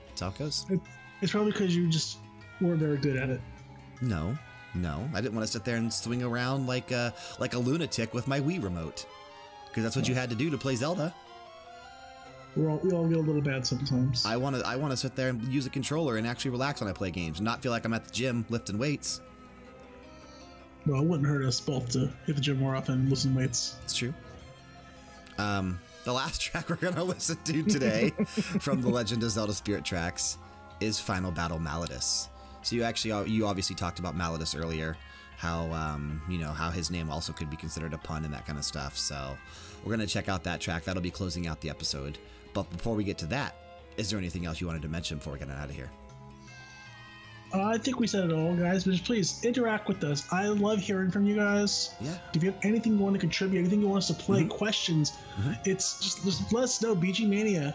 [SPEAKER 1] That's how it goes.
[SPEAKER 2] It, it's probably because you just weren't very good at it.
[SPEAKER 1] No, no, I didn't want to sit there and swing around like a like a lunatic with my Wii remote. because that's what you had to do to play Zelda.
[SPEAKER 2] We're all, we all get a little bad sometimes.
[SPEAKER 1] I want to I want to sit there and use a controller and actually relax when I play games, not feel like I'm at the gym lifting weights.
[SPEAKER 2] well, it wouldn't hurt us both to hit the gym more often and listen weights.
[SPEAKER 1] It's true. Um, the last (laughs) track we're gonna listen to today (laughs) from the Legend of Zelda Spirit Tracks is Final Battle Malladus. So you actually you obviously talked about Malladus earlier, how um, you know how his name also could be considered a pun and that kind of stuff. So we're gonna check out that track. That'll be closing out the episode. But before we get to that, is there anything else you wanted to mention before we get out of here?
[SPEAKER 2] Uh, I think we said it all, guys. But just please interact with us. I love hearing from you guys.
[SPEAKER 1] Yeah.
[SPEAKER 2] If you have anything you want to contribute, anything you want us to play,
[SPEAKER 1] Mm-hmm.
[SPEAKER 2] questions, it's just, just let us know. BG Mania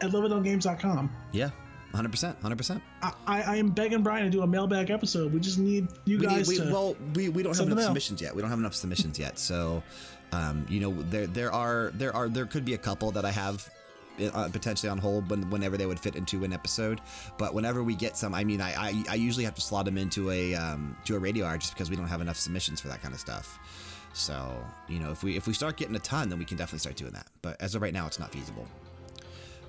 [SPEAKER 2] at leveldowngames.com.
[SPEAKER 1] Yeah. 100%. 100%.
[SPEAKER 2] I, I, I am begging Brian to do a mailbag episode. We just need you
[SPEAKER 1] We,
[SPEAKER 2] guys
[SPEAKER 1] we,
[SPEAKER 2] to.
[SPEAKER 1] well, we, we don't have enough submissions yet. We don't have enough submissions yet. So, um, you know, there there are there are there could be a couple that I have uh, potentially on hold when, whenever they would fit into an episode. But whenever we get some, I mean, I, I, I usually have to slot them into a um, to a radio hour just because we don't have enough submissions for that kind of stuff. So, you know, if we if we start getting a ton, then we can definitely start doing that. But as of right now, it's not feasible.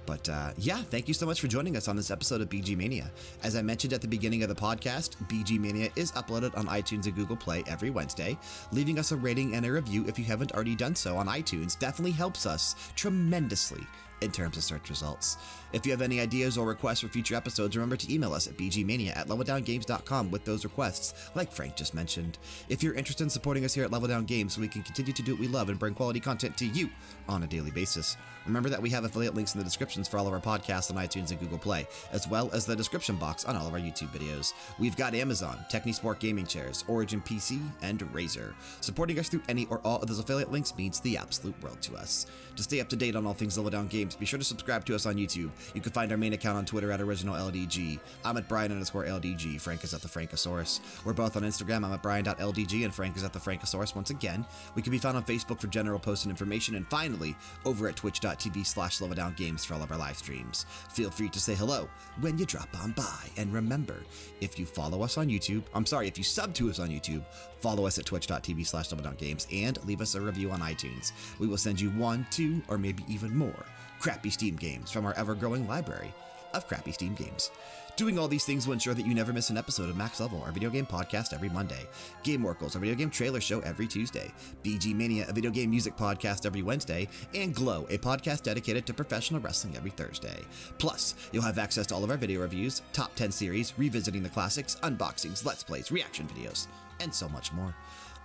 [SPEAKER 1] But uh, yeah, thank you so much for joining us on this episode of BG Mania. As I mentioned at the beginning of the podcast, BG Mania is uploaded on iTunes and Google Play every Wednesday. Leaving us a rating and a review if you haven't already done so on iTunes definitely helps us tremendously in terms of search results. If you have any ideas or requests for future episodes, remember to email us at bgmania at leveldowngames.com with those requests, like Frank just mentioned. If you're interested in supporting us here at Level Down Games so we can continue to do what we love and bring quality content to you on a daily basis, remember that we have affiliate links in the descriptions for all of our podcasts on iTunes and Google Play, as well as the description box on all of our YouTube videos. We've got Amazon, Technisport Gaming Chairs, Origin PC, and Razer. Supporting us through any or all of those affiliate links means the absolute world to us. To stay up to date on all things Level Down Games, be sure to subscribe to us on YouTube. You can find our main account on Twitter at OriginalLDG. I'm at Brian underscore LDG. Frank is at the Frankosaurus. We're both on Instagram. I'm at Brian.LDG and Frank is at the Frankosaurus once again. We can be found on Facebook for general posts and information. And finally, over at twitch.tv slash Level Down Games for all of our live streams. Feel free to say hello when you drop on by. And remember, if you follow us on YouTube, I'm sorry, if you sub to us on YouTube, follow us at twitch.tv slash Level Down Games and leave us a review on iTunes. We will send you one, two, or maybe even more crappy Steam games from our ever growing library of crappy Steam games. Doing all these things will ensure that you never miss an episode of Max Level, our video game podcast every Monday, Game Oracles, our video game trailer show every Tuesday, BG Mania, a video game music podcast every Wednesday, and Glow, a podcast dedicated to professional wrestling every Thursday. Plus, you'll have access to all of our video reviews, top 10 series, revisiting the classics, unboxings, let's plays, reaction videos, and so much more.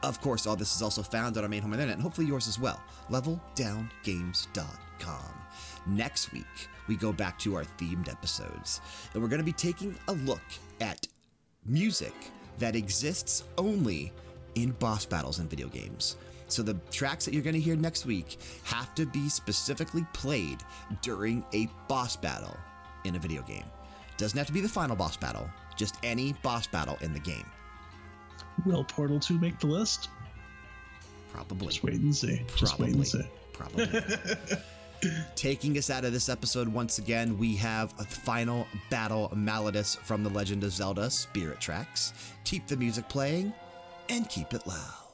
[SPEAKER 1] Of course, all this is also found on our main home internet and hopefully yours as well, leveldowngames.com. Next week, we go back to our themed episodes, and we're going to be taking a look at music that exists only in boss battles in video games. So the tracks that you're going to hear next week have to be specifically played during a boss battle in a video game. Doesn't have to be the final boss battle, just any boss battle in the game.
[SPEAKER 2] Will Portal 2 make the list?
[SPEAKER 1] Probably.
[SPEAKER 2] Just wait and see. Just wait and see.
[SPEAKER 1] Probably. (laughs) Taking us out of this episode once again, we have a final battle Malladus from The Legend of Zelda Spirit Tracks. Keep the music playing and keep it loud.